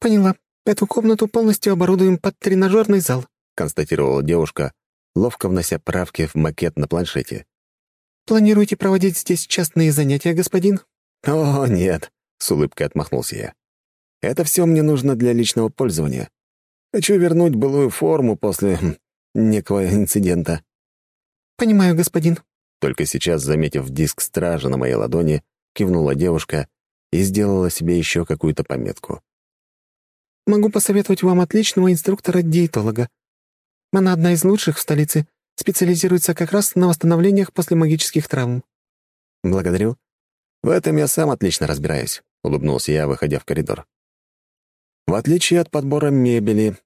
«Поняла. Эту комнату полностью оборудуем под тренажерный зал», констатировала девушка, ловко внося правки в макет на планшете. «Планируете проводить здесь частные занятия, господин?» «О, нет», — с улыбкой отмахнулся я. «Это все мне нужно для личного пользования. Хочу вернуть былую форму после хм, некого инцидента». «Понимаю, господин». Только сейчас, заметив диск стража на моей ладони, кивнула девушка и сделала себе еще какую-то пометку. «Могу посоветовать вам отличного инструктора-диетолога. Она одна из лучших в столице, специализируется как раз на восстановлениях после магических травм». «Благодарю. В этом я сам отлично разбираюсь», — улыбнулся я, выходя в коридор. «В отличие от подбора мебели.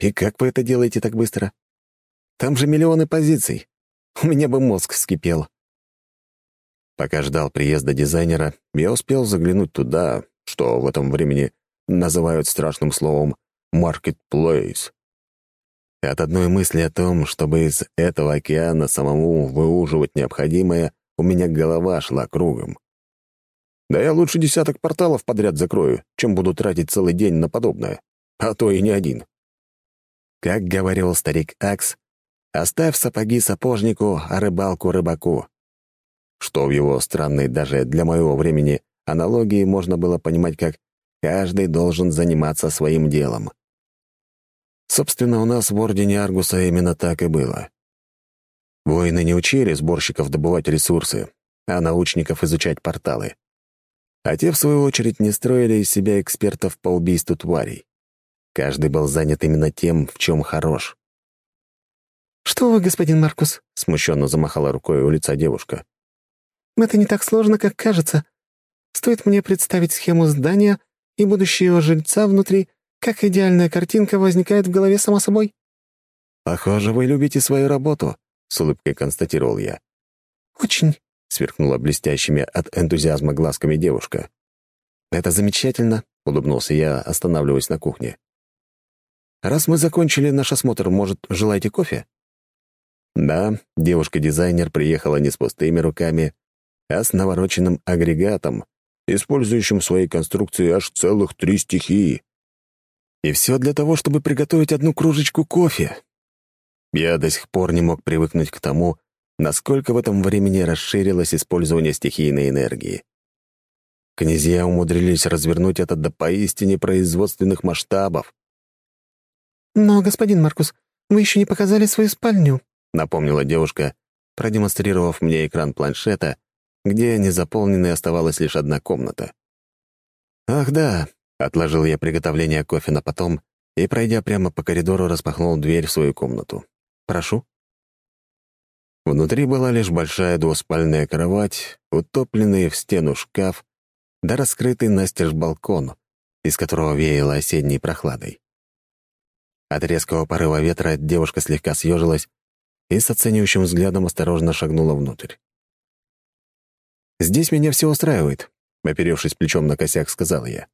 И как вы это делаете так быстро? Там же миллионы позиций. У меня бы мозг вскипел. Пока ждал приезда дизайнера, я успел заглянуть туда, что в этом времени называют страшным словом «маркетплейс». От одной мысли о том, чтобы из этого океана самому выуживать необходимое, у меня голова шла кругом. Да я лучше десяток порталов подряд закрою, чем буду тратить целый день на подобное, а то и не один. Как говорил старик Акс, Оставь сапоги сапожнику, а рыбалку рыбаку. Что в его странной даже для моего времени аналогии можно было понимать как «каждый должен заниматься своим делом». Собственно, у нас в Ордене Аргуса именно так и было. Воины не учили сборщиков добывать ресурсы, а научников изучать порталы. А те, в свою очередь, не строили из себя экспертов по убийству тварей. Каждый был занят именно тем, в чем хорош. «Что вы, господин Маркус?» — смущенно замахала рукой у лица девушка. «Это не так сложно, как кажется. Стоит мне представить схему здания и будущего жильца внутри, как идеальная картинка возникает в голове само собой». «Похоже, вы любите свою работу», — с улыбкой констатировал я. «Очень», — сверкнула блестящими от энтузиазма глазками девушка. «Это замечательно», — улыбнулся я, останавливаясь на кухне. «Раз мы закончили наш осмотр, может, желаете кофе?» Да, девушка-дизайнер приехала не с пустыми руками, а с навороченным агрегатом, использующим в своей конструкции аж целых три стихии. И все для того, чтобы приготовить одну кружечку кофе. Я до сих пор не мог привыкнуть к тому, насколько в этом времени расширилось использование стихийной энергии. Князья умудрились развернуть это до поистине производственных масштабов. «Но, господин Маркус, вы еще не показали свою спальню», напомнила девушка, продемонстрировав мне экран планшета, где незаполненной оставалась лишь одна комната. «Ах да», — отложил я приготовление кофе на потом и, пройдя прямо по коридору, распахнул дверь в свою комнату. «Прошу». Внутри была лишь большая двуспальная кровать, утопленный в стену шкаф, да раскрытый настежь балкон, из которого веяло осенней прохладой. От резкого порыва ветра девушка слегка съежилась, и с оценивающим взглядом осторожно шагнула внутрь. «Здесь меня все устраивает», — оперевшись плечом на косяк, сказала я.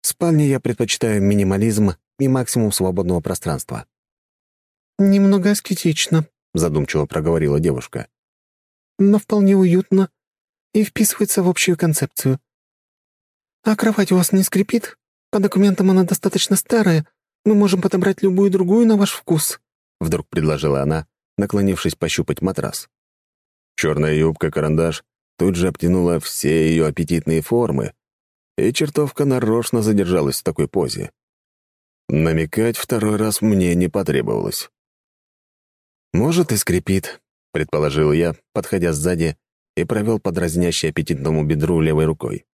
«В спальне я предпочитаю минимализм и максимум свободного пространства». «Немного аскетично», — задумчиво проговорила девушка. «Но вполне уютно и вписывается в общую концепцию. А кровать у вас не скрипит? По документам она достаточно старая. Мы можем подобрать любую другую на ваш вкус», — вдруг предложила она, наклонившись пощупать матрас. Черная юбка-карандаш тут же обтянула все ее аппетитные формы, и чертовка нарочно задержалась в такой позе. Намекать второй раз мне не потребовалось. «Может, и скрипит», — предположил я, подходя сзади и провел по аппетитному бедру левой рукой.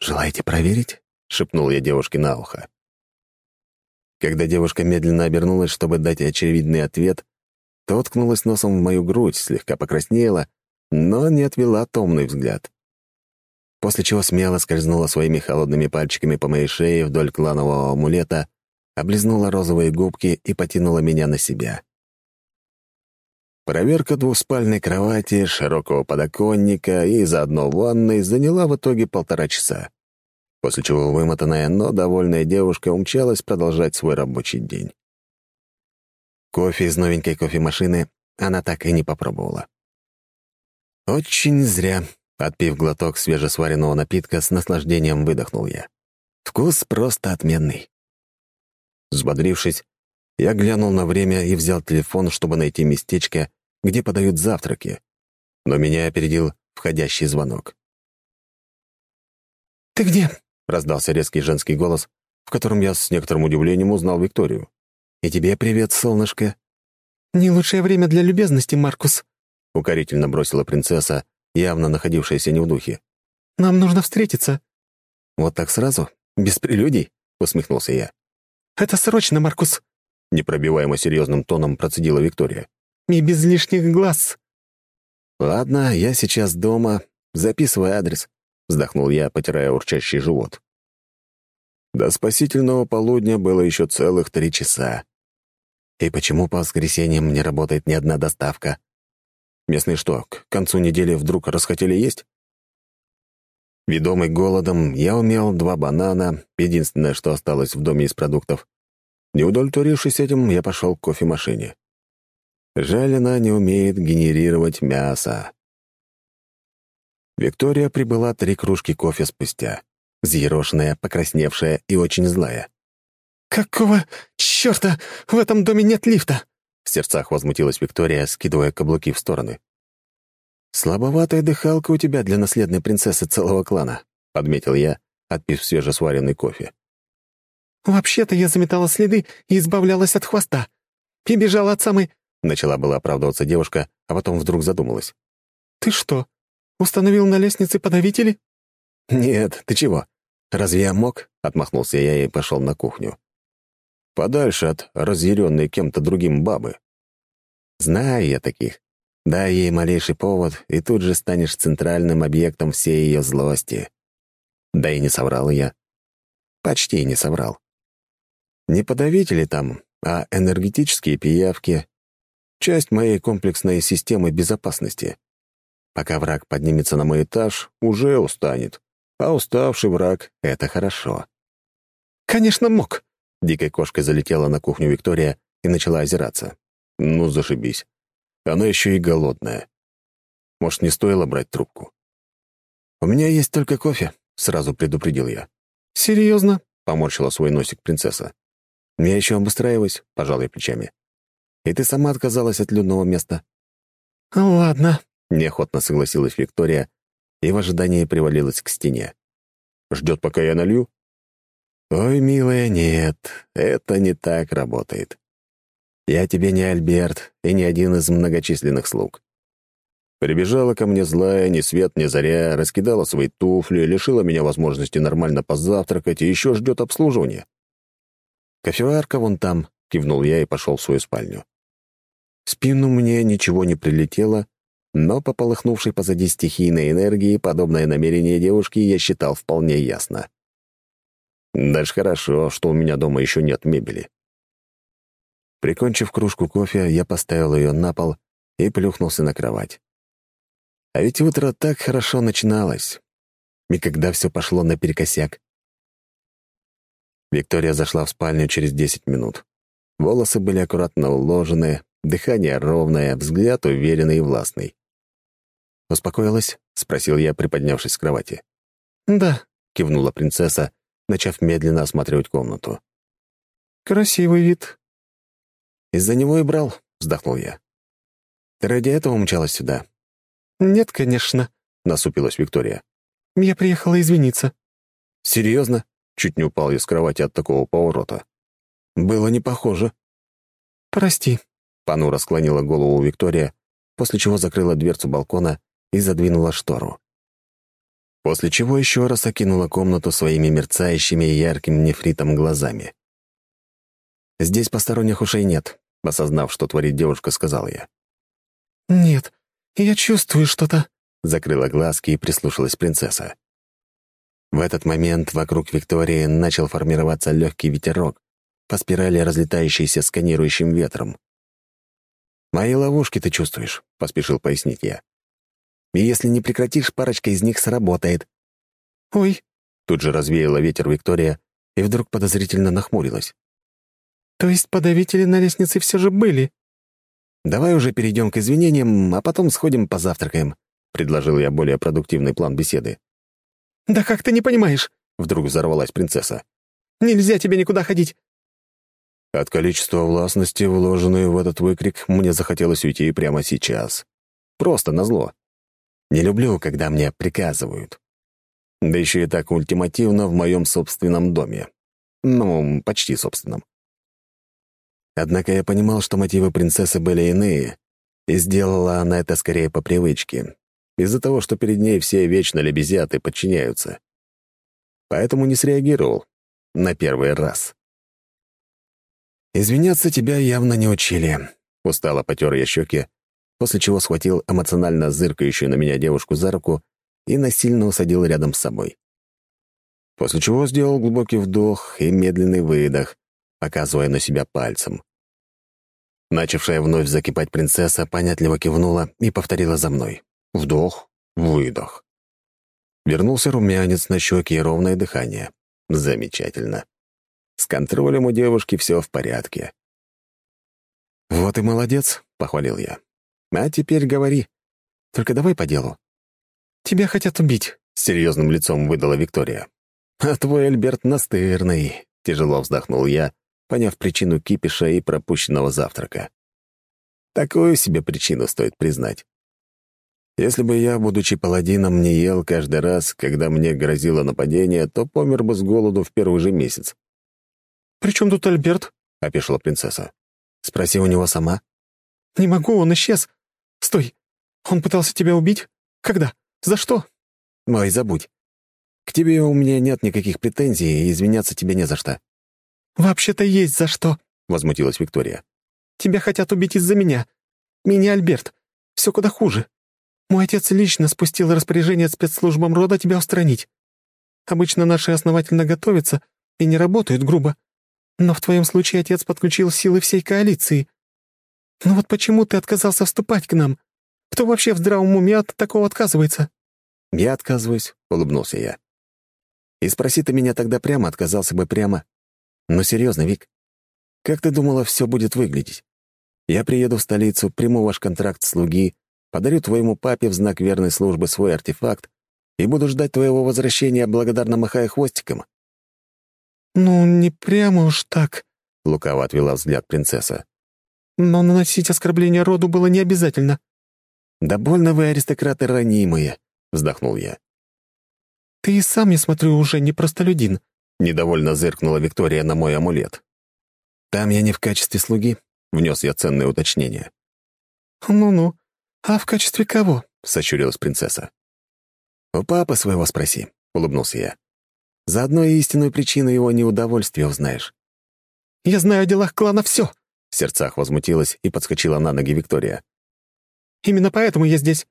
«Желаете проверить?» — шепнул я девушке на ухо. Когда девушка медленно обернулась, чтобы дать очевидный ответ, то ткнулась носом в мою грудь, слегка покраснела, но не отвела томный взгляд. После чего смело скользнула своими холодными пальчиками по моей шее вдоль кланового амулета, облизнула розовые губки и потянула меня на себя. Проверка двуспальной кровати, широкого подоконника и заодно ванной заняла в итоге полтора часа, после чего вымотанная, но довольная девушка умчалась продолжать свой рабочий день. Кофе из новенькой кофемашины она так и не попробовала. Очень зря, отпив глоток свежесваренного напитка, с наслаждением выдохнул я. Вкус просто отменный. Взбодрившись, я глянул на время и взял телефон, чтобы найти местечко, где подают завтраки. Но меня опередил входящий звонок. «Ты где?» — раздался резкий женский голос, в котором я с некоторым удивлением узнал Викторию. «И тебе привет, солнышко». «Не лучшее время для любезности, Маркус», — укорительно бросила принцесса, явно находившаяся не в духе. «Нам нужно встретиться». «Вот так сразу? Без прелюдий?» — усмехнулся я. «Это срочно, Маркус», — непробиваемо серьезным тоном процедила Виктория. «И без лишних глаз». «Ладно, я сейчас дома. Записывай адрес», — вздохнул я, потирая урчащий живот. До спасительного полудня было еще целых три часа. И почему по воскресеньям не работает ни одна доставка? Местные что, к концу недели вдруг расхотели есть? Ведомый голодом, я умел два банана, единственное, что осталось в доме из продуктов. Не удовлетворившись этим, я пошел к кофемашине. Жаль, она не умеет генерировать мясо. Виктория прибыла три кружки кофе спустя. Взъерошенная, покрасневшая и очень злая. «Какого черта? В этом доме нет лифта!» В сердцах возмутилась Виктория, скидывая каблуки в стороны. «Слабоватая дыхалка у тебя для наследной принцессы целого клана», — подметил я, отпив свежесваренный кофе. «Вообще-то я заметала следы и избавлялась от хвоста. И бежала от самой...» Начала была оправдываться девушка, а потом вдруг задумалась. «Ты что, установил на лестнице подавители?» «Нет, ты чего? Разве я мог?» — отмахнулся я и пошел на кухню. Подальше от разъяренной кем-то другим бабы. Знаю я таких. Дай ей малейший повод, и тут же станешь центральным объектом всей ее злости. Да и не соврал я. Почти не соврал. Не подавители там, а энергетические пиявки — часть моей комплексной системы безопасности. Пока враг поднимется на мой этаж, уже устанет. А уставший враг — это хорошо. «Конечно, мог!» Дикой кошкой залетела на кухню Виктория и начала озираться. «Ну, зашибись. Она еще и голодная. Может, не стоило брать трубку? «У меня есть только кофе», — сразу предупредил я. «Серьезно?» — поморщила свой носик принцесса. «Я еще обустраиваюсь», — пожал я плечами. «И ты сама отказалась от людного места». «Ладно», — неохотно согласилась Виктория и в ожидании привалилась к стене. «Ждет, пока я налью?» «Ой, милая, нет, это не так работает. Я тебе не Альберт и не один из многочисленных слуг. Прибежала ко мне злая, ни свет, ни заря, раскидала свои туфли, лишила меня возможности нормально позавтракать и еще ждет обслуживания. «Кофеварка вон там», — кивнул я и пошел в свою спальню. В спину мне ничего не прилетело, но по полыхнувшей позади стихийной энергии подобное намерение девушки я считал вполне ясно. Дальше хорошо, что у меня дома еще нет мебели. Прикончив кружку кофе, я поставил ее на пол и плюхнулся на кровать. А ведь утро так хорошо начиналось. И когда все пошло наперекосяк. Виктория зашла в спальню через десять минут. Волосы были аккуратно уложены, дыхание ровное, взгляд уверенный и властный. «Успокоилась?» — спросил я, приподнявшись с кровати. «Да», — кивнула принцесса, начав медленно осматривать комнату. «Красивый вид», «Из-за него и брал», — вздохнул я. «Ты ради этого умчалась сюда?» «Нет, конечно», — насупилась Виктория. «Я приехала извиниться». «Серьезно?» — чуть не упал я с кровати от такого поворота. «Было не похоже». «Прости», — понуро склонила голову Виктория, после чего закрыла дверцу балкона и задвинула штору. После чего еще раз окинула комнату своими мерцающими и ярким нефритом глазами. «Здесь посторонних ушей нет», Осознав, что творит девушка, сказал я. «Нет, я чувствую что-то», — закрыла глазки и прислушалась принцесса. В этот момент вокруг Виктории начал формироваться легкий ветерок, по спирали разлетающийся сканирующим ветром. «Мои ловушки ты чувствуешь», — поспешил пояснить я. «И если не прекратишь, парочка из них сработает». «Ой», — тут же развеяла ветер Виктория и вдруг подозрительно нахмурилась. То есть подавители на лестнице все же были? Давай уже перейдем к извинениям, а потом сходим позавтракаем, предложил я более продуктивный план беседы. Да как ты не понимаешь? Вдруг взорвалась принцесса. Нельзя тебе никуда ходить. От количества властности, вложенной в этот выкрик, мне захотелось уйти прямо сейчас. Просто назло. Не люблю, когда мне приказывают. Да еще и так ультимативно в моем собственном доме. Ну, почти собственном. Однако я понимал, что мотивы принцессы были иные, и сделала она это скорее по привычке, из-за того, что перед ней все вечно лебезят и подчиняются. Поэтому не среагировал на первый раз. «Извиняться тебя явно не учили», — устало потер я щеки, после чего схватил эмоционально зыркающую на меня девушку за руку и насильно усадил рядом с собой. После чего сделал глубокий вдох и медленный выдох, показывая на себя пальцем. Начавшая вновь закипать принцесса понятливо кивнула и повторила за мной. Вдох, выдох. Вернулся румянец на щеки и ровное дыхание. Замечательно. С контролем у девушки все в порядке. «Вот и молодец», — похвалил я. «А теперь говори. Только давай по делу». «Тебя хотят убить», — с серьезным лицом выдала Виктория. «А твой Альберт настырный», — тяжело вздохнул я, поняв причину кипиша и пропущенного завтрака. Такую себе причину стоит признать. Если бы я, будучи паладином, не ел каждый раз, когда мне грозило нападение, то помер бы с голоду в первый же месяц. «При чем тут Альберт?» — опешила принцесса. «Спроси у него сама». «Не могу, он исчез. Стой! Он пытался тебя убить? Когда? За что?» «Ой, забудь. К тебе у меня нет никаких претензий, и извиняться тебе не за что». «Вообще-то есть за что», — возмутилась Виктория. «Тебя хотят убить из-за меня. Меня Альберт. Все куда хуже. Мой отец лично спустил распоряжение спецслужбам рода тебя устранить. Обычно наши основательно готовятся и не работают грубо. Но в твоем случае отец подключил силы всей коалиции. Ну вот почему ты отказался вступать к нам? Кто вообще в здравом уме от такого отказывается?» «Я отказываюсь», — улыбнулся я. «И спроси ты меня тогда прямо, отказался бы прямо. Но серьезно, Вик, как ты думала, все будет выглядеть? Я приеду в столицу, приму ваш контракт слуги, подарю твоему папе в знак верной службы свой артефакт и буду ждать твоего возвращения, благодарно махая хвостиком». «Ну, не прямо уж так», — лукаво отвела взгляд принцесса. «Но наносить оскорбление роду было не обязательно». «Да больно вы, аристократы, ранимые», — вздохнул я. «Ты и сам, я смотрю, уже не простолюдин», — недовольно зыркнула Виктория на мой амулет. «Там я не в качестве слуги», — внес я ценное уточнение. «Ну-ну, «А в качестве кого?» — сощурилась принцесса. «У папы своего спроси», — улыбнулся я. «Заодно и истинную причину его неудовольствия узнаешь». «Я знаю о делах клана все», — в сердцах возмутилась и подскочила на ноги Виктория. «Именно поэтому я здесь.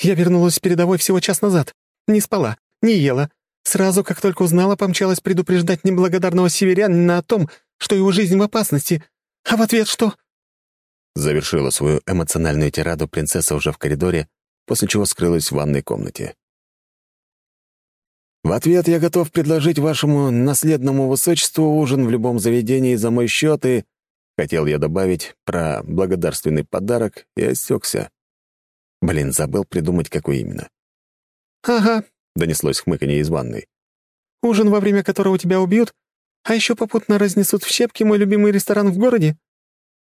Я вернулась с передовой всего час назад. Не спала, не ела. Сразу, как только узнала, помчалась предупреждать неблагодарного северянина о том, что его жизнь в опасности. А в ответ что? Завершила свою эмоциональную тираду принцесса уже в коридоре, после чего скрылась в ванной комнате. «В ответ я готов предложить вашему наследному высочеству ужин в любом заведении за мой счет и...» Хотел я добавить про благодарственный подарок и осекся. Блин, забыл придумать, какой именно. «Ага», — донеслось хмыканье из ванной. «Ужин, во время которого тебя убьют, а еще попутно разнесут в щепки мой любимый ресторан в городе?»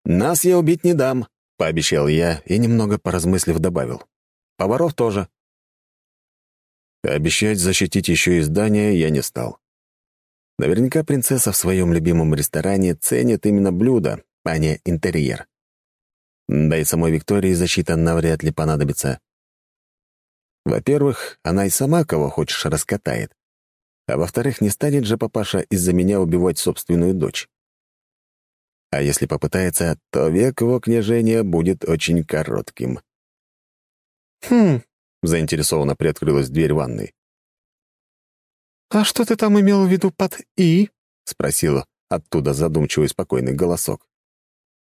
«Нас я убить не дам», — пообещал я и, немного поразмыслив, добавил. «Поваров тоже». Обещать защитить еще и здание я не стал. Наверняка принцесса в своем любимом ресторане ценит именно блюдо, а не интерьер. Да и самой Виктории защита навряд ли понадобится. Во-первых, она и сама кого хочешь раскатает. А во-вторых, не станет же папаша из-за меня убивать собственную дочь. А если попытается, то век его княжения будет очень коротким. «Хм», — заинтересованно приоткрылась дверь ванной. «А что ты там имел в виду под «и»?» — спросила оттуда задумчивый спокойный голосок.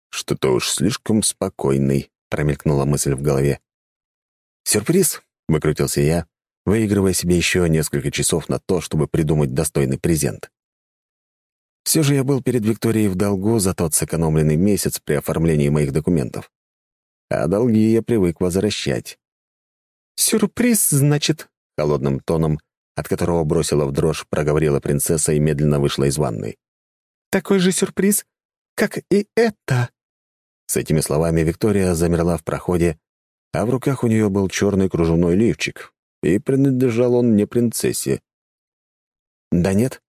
«Что-то уж слишком спокойный», — промелькнула мысль в голове. «Сюрприз», — выкрутился я, выигрывая себе еще несколько часов на то, чтобы придумать достойный презент. Все же я был перед Викторией в долгу за тот сэкономленный месяц при оформлении моих документов. А долги я привык возвращать. «Сюрприз, значит?» — холодным тоном, от которого бросила в дрожь, проговорила принцесса и медленно вышла из ванной. «Такой же сюрприз как и это». С этими словами Виктория замерла в проходе, а в руках у нее был черный кружевной лифчик, и принадлежал он не принцессе. «Да нет,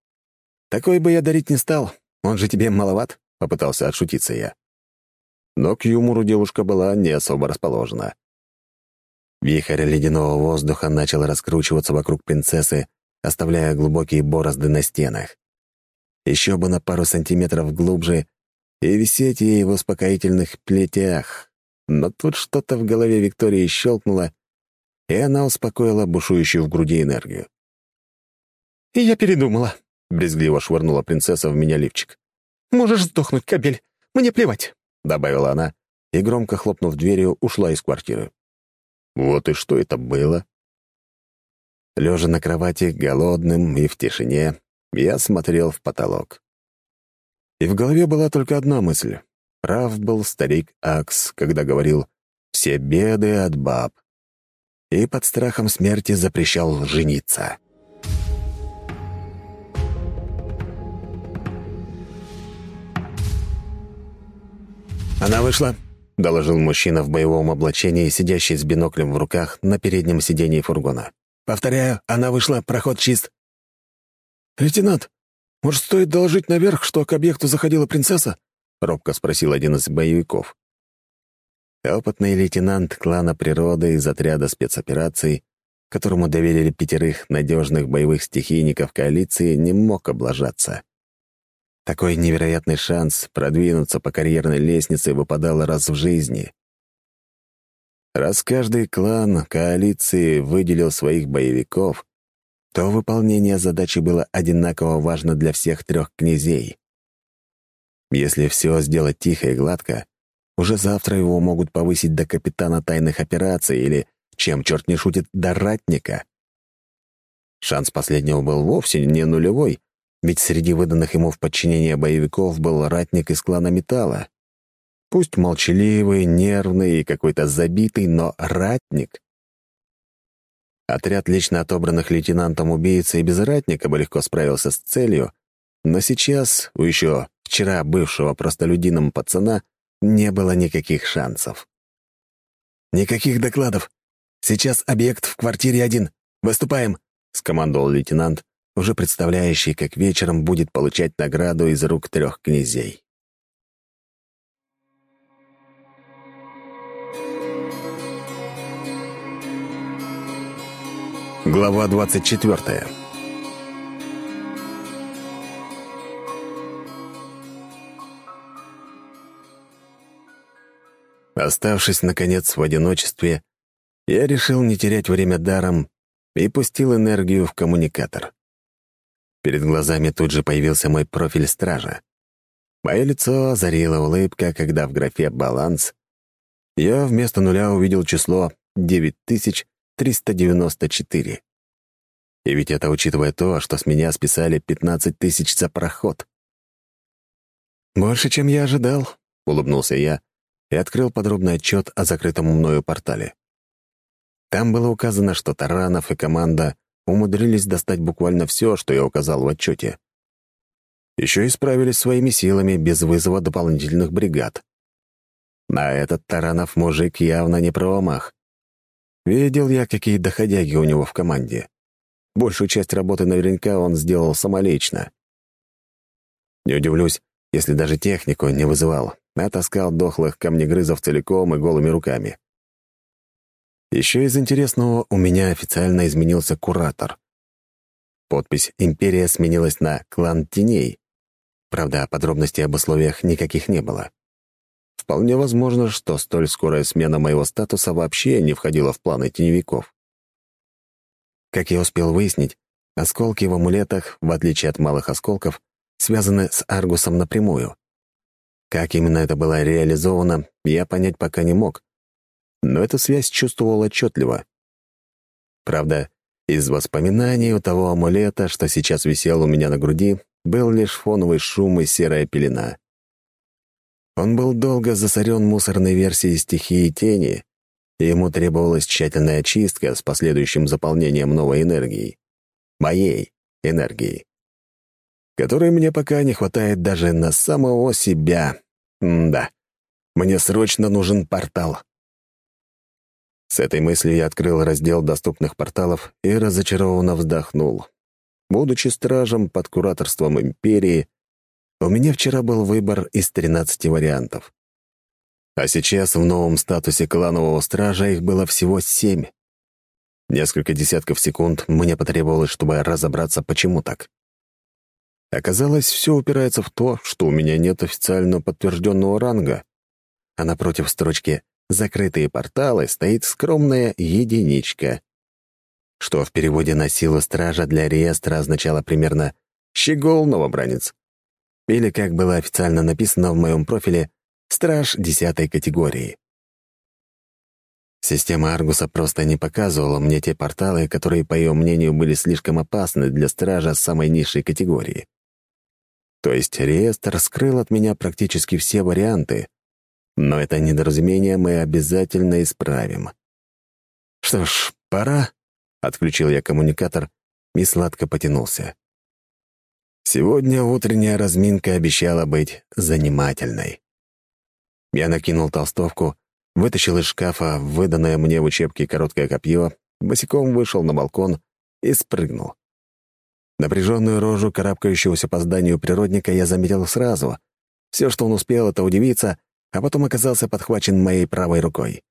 такой бы я дарить не стал, он же тебе маловат», — попытался отшутиться я. Но к юмору девушка была не особо расположена. Вихрь ледяного воздуха начал раскручиваться вокруг принцессы, оставляя глубокие борозды на стенах. Еще бы на пару сантиметров глубже и висеть ей в успокоительных плетях. Но тут что-то в голове Виктории щелкнуло, и она успокоила бушующую в груди энергию. «И я передумала», — брезгливо швырнула принцесса в меня лифчик. «Можешь сдохнуть, кабель. Мне плевать», — добавила она, и, громко хлопнув дверью, ушла из квартиры. Вот и что это было. Лежа на кровати, голодным и в тишине, я смотрел в потолок. И в голове была только одна мысль. Прав был старик Акс, когда говорил «все беды от баб» и под страхом смерти запрещал жениться. «Она вышла», — доложил мужчина в боевом облачении, сидящий с биноклем в руках на переднем сидении фургона. «Повторяю, она вышла, проход чист». «Лейтенант, может, стоит доложить наверх, что к объекту заходила принцесса?» — робко спросил один из боевиков. Опытный лейтенант клана природы из отряда спецопераций, которому доверили пятерых надежных боевых стихийников коалиции, не мог облажаться. Такой невероятный шанс продвинуться по карьерной лестнице выпадал раз в жизни. Раз каждый клан коалиции выделил своих боевиков, то выполнение задачи было одинаково важно для всех трех князей. Если все сделать тихо и гладко, уже завтра его могут повысить до капитана тайных операций или, чем черт не шутит, до ратника. Шанс последнего был вовсе не нулевой, ведь среди выданных ему в подчинение боевиков был ратник из клана Металла. Пусть молчаливый, нервный и какой-то забитый, но ратник. Отряд лично отобранных лейтенантом убийцы и без ратника бы легко справился с целью, но сейчас у еще вчера бывшего простолюдином пацана не было никаких шансов. «Никаких докладов. Сейчас объект в квартире один. Выступаем!» — скомандовал лейтенант, уже представляющий, как вечером будет получать награду из рук трех князей. Глава двадцать четвертая. Оставшись, наконец, в одиночестве, я решил не терять время даром и пустил энергию в коммуникатор. Перед глазами тут же появился мой профиль стража. Мое лицо озарила улыбка, когда в графе «Баланс» я вместо нуля увидел число 9394. И ведь это учитывая то, что с меня списали 15 тысяч за проход. «Больше, чем я ожидал», — улыбнулся я и открыл подробный отчет о закрытом мною портале. Там было указано, что Таранов и команда умудрились достать буквально все, что я указал в отчете. Еще и справились своими силами без вызова дополнительных бригад. На этот Таранов мужик явно не промах. Видел я, какие доходяги у него в команде. Большую часть работы наверняка он сделал самолично. Не удивлюсь, если даже технику не вызывал, а таскал дохлых камнегрызов целиком и голыми руками. Еще из интересного у меня официально изменился куратор. Подпись «Империя» сменилась на «Клан Теней». Правда, подробностей об условиях никаких не было. Вполне возможно, что столь скорая смена моего статуса вообще не входила в планы теневиков. Как я успел выяснить, осколки в амулетах, в отличие от малых осколков, связаны с Аргусом напрямую. Как именно это было реализовано, я понять пока не мог, но эту связь чувствовал отчетливо. Правда, из воспоминаний у того амулета, что сейчас висел у меня на груди, был лишь фоновый шум и серая пелена. Он был долго засорен мусорной версией стихии тени, и ему требовалась тщательная очистка с последующим заполнением новой энергией. Моей энергией. которой мне пока не хватает даже на самого себя. М да, мне срочно нужен портал. С этой мыслью я открыл раздел доступных порталов и разочарованно вздохнул. Будучи стражем под кураторством Империи, у меня вчера был выбор из 13 вариантов. А сейчас в новом статусе кланового стража их было всего семь. Несколько десятков секунд мне потребовалось, чтобы разобраться, почему так. Оказалось, все упирается в то, что у меня нет официально подтвержденного ранга, а напротив строчки закрытые порталы стоит скромная единичка, что в переводе на силу стража для реестра означало примерно «щегол новобранец». Или, как было официально написано в моем профиле, «страж десятой категории». Система Аргуса просто не показывала мне те порталы, которые, по ее мнению, были слишком опасны для стража самой низшей категории. То есть реестр скрыл от меня практически все варианты, но это недоразумение мы обязательно исправим. Что ж, пора. Отключил я коммуникатор и сладко потянулся. Сегодня утренняя разминка обещала быть занимательной. Я накинул толстовку, вытащил из шкафа выданное мне в учебке короткое копье, босиком вышел на балкон и спрыгнул. Напряженную рожу карабкающегося по зданию природника я заметил сразу. Все, что он успел, это удивиться — а потом оказался подхвачен моей правой рукой.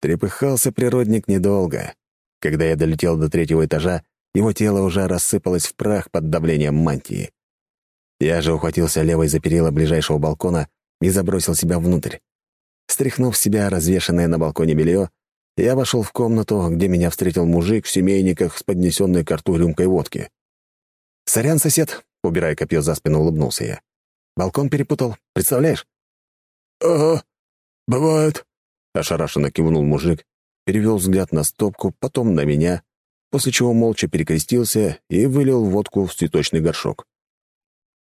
Трепыхался природник недолго. Когда я долетел до третьего этажа, его тело уже рассыпалось в прах под давлением мантии. Я же ухватился левой за перила ближайшего балкона и забросил себя внутрь. Стряхнув себя развешанное на балконе белье, я вошел в комнату, где меня встретил мужик в семейниках с поднесенной к рту рюмкой водки. «Сорян, сосед!» — убирая копье за спину, улыбнулся я. «Балкон перепутал, представляешь?» «Ага, бывает», — ошарашенно кивнул мужик, перевел взгляд на стопку, потом на меня, после чего молча перекрестился и вылил водку в цветочный горшок.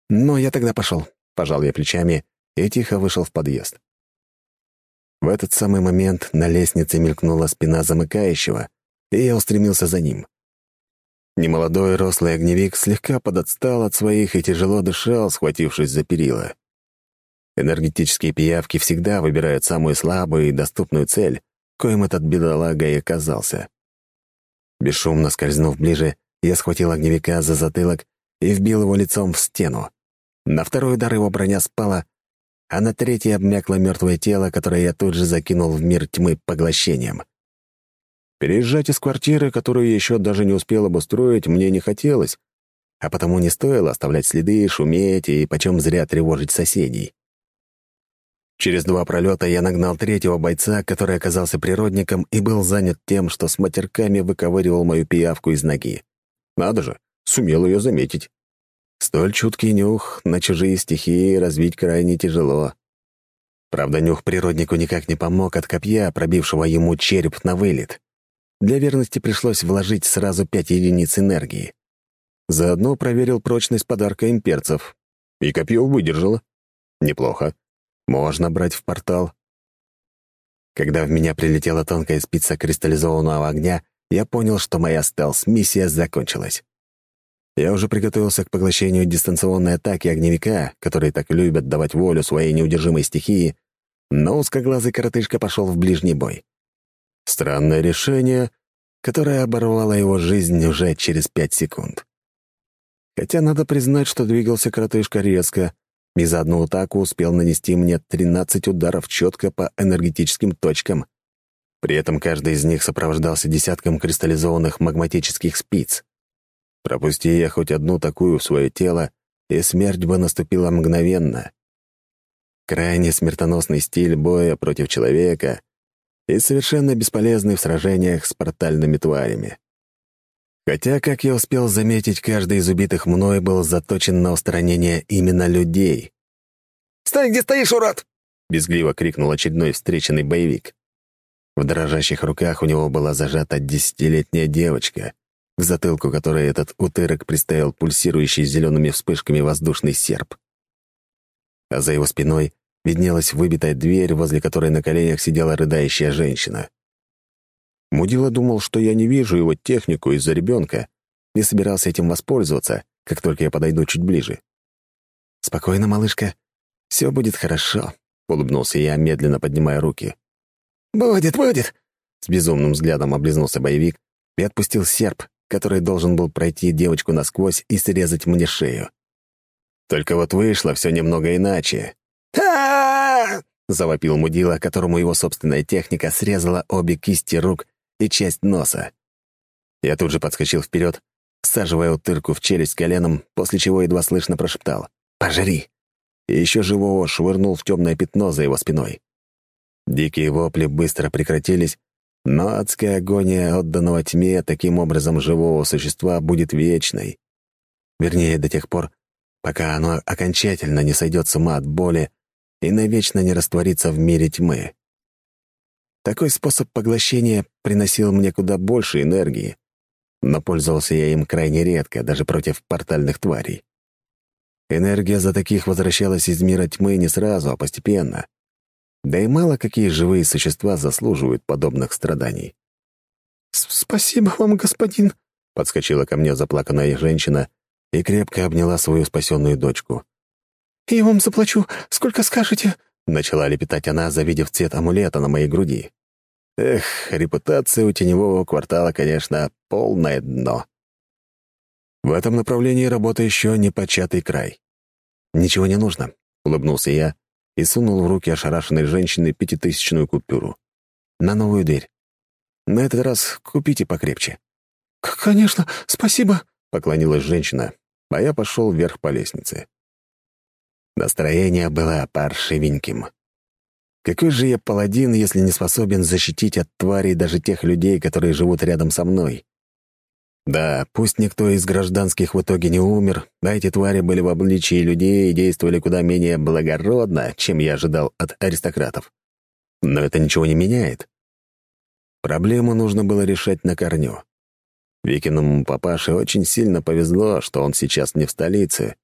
«Ну, я тогда пошел», — пожал я плечами и тихо вышел в подъезд. В этот самый момент на лестнице мелькнула спина замыкающего, и я устремился за ним. Немолодой рослый огневик слегка подотстал от своих и тяжело дышал, схватившись за перила. Энергетические пиявки всегда выбирают самую слабую и доступную цель, коим этот бедолага и оказался. Бесшумно скользнув ближе, я схватил огневика за затылок и вбил его лицом в стену. На второй удар его броня спала, а на третий обмякло мертвое тело, которое я тут же закинул в мир тьмы поглощением. Переезжать из квартиры, которую еще даже не успел обустроить, мне не хотелось, а потому не стоило оставлять следы, шуметь и почем зря тревожить соседей. Через два пролета я нагнал третьего бойца, который оказался природником и был занят тем, что с матерками выковыривал мою пиявку из ноги. Надо же, сумел ее заметить. Столь чуткий нюх на чужие стихии развить крайне тяжело. Правда, нюх природнику никак не помог от копья, пробившего ему череп на вылет. Для верности пришлось вложить сразу пять единиц энергии. Заодно проверил прочность подарка имперцев. И копье выдержало. Неплохо. Можно брать в портал. Когда в меня прилетела тонкая спица кристаллизованного огня, я понял, что моя стелс-миссия закончилась. Я уже приготовился к поглощению дистанционной атаки огневика, которые так любят давать волю своей неудержимой стихии, но узкоглазый коротышка пошел в ближний бой. Странное решение, которое оборвало его жизнь уже через пять секунд. Хотя надо признать, что двигался коротышка резко, и за одну атаку успел нанести мне 13 ударов четко по энергетическим точкам. При этом каждый из них сопровождался десятком кристаллизованных магматических спиц. Пропусти я хоть одну такую в свое тело, и смерть бы наступила мгновенно. Крайне смертоносный стиль боя против человека и совершенно бесполезный в сражениях с портальными тварями. Хотя, как я успел заметить, каждый из убитых мной был заточен на устранение именно людей. «Стой, где стоишь, урод!» — безгливо крикнул очередной встреченный боевик. В дрожащих руках у него была зажата десятилетняя девочка, к затылку которой этот утырок приставил пульсирующий зелеными вспышками воздушный серп. А за его спиной виднелась выбитая дверь, возле которой на коленях сидела рыдающая женщина. Мудила думал, что я не вижу его технику из-за ребенка, не собирался этим воспользоваться как только я подойду чуть ближе. «Спокойно, малышка. Все будет хорошо», — улыбнулся я, медленно поднимая руки. «Будет, будет!» С безумным взглядом облизнулся боевик и отпустил серп, который должен был пройти девочку насквозь и срезать мне шею. Только вот вышло все немного иначе. завопил мудила, которому его собственная техника срезала обе кисти рук и часть носа. Я тут же подскочил вперед, всаживая утырку в челюсть коленом, после чего едва слышно прошептал «Пожри!» и еще живого швырнул в темное пятно за его спиной. Дикие вопли быстро прекратились, но адская агония отданного тьме таким образом живого существа будет вечной. Вернее, до тех пор, пока оно окончательно не сойдет с ума от боли и навечно не растворится в мире тьмы. Такой способ поглощения приносил мне куда больше энергии, но пользовался я им крайне редко, даже против портальных тварей. Энергия за таких возвращалась из мира тьмы не сразу, а постепенно. Да и мало какие живые существа заслуживают подобных страданий. «Спасибо вам, господин», — подскочила ко мне заплаканная женщина и крепко обняла свою спасенную дочку. «Я вам заплачу, сколько скажете», — начала лепетать она, завидев цвет амулета на моей груди. Эх, репутация у теневого квартала, конечно, полное дно. В этом направлении работа еще не початый край. «Ничего не нужно», — улыбнулся я и сунул в руки ошарашенной женщины пятитысячную купюру. «На новую дверь. На этот раз купите покрепче». «Конечно, спасибо», — поклонилась женщина, а я пошел вверх по лестнице. Настроение было паршивеньким. Какой же я паладин, если не способен защитить от тварей даже тех людей, которые живут рядом со мной? Да, пусть никто из гражданских в итоге не умер, а эти твари были в обличии людей и действовали куда менее благородно, чем я ожидал от аристократов. Но это ничего не меняет. Проблему нужно было решать на корню. Викиному папаше очень сильно повезло, что он сейчас не в столице,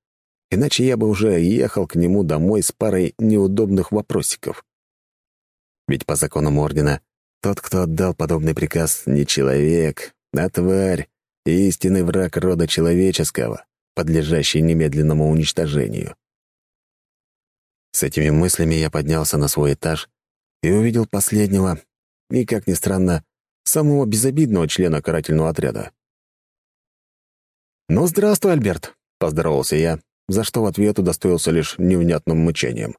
иначе я бы уже ехал к нему домой с парой неудобных вопросиков. Ведь по законам Ордена тот, кто отдал подобный приказ, не человек, а тварь, истинный враг рода человеческого, подлежащий немедленному уничтожению. С этими мыслями я поднялся на свой этаж и увидел последнего, и, как ни странно, самого безобидного члена карательного отряда. «Ну, здравствуй, Альберт», — поздоровался я, за что в ответ удостоился лишь невнятным мычанием.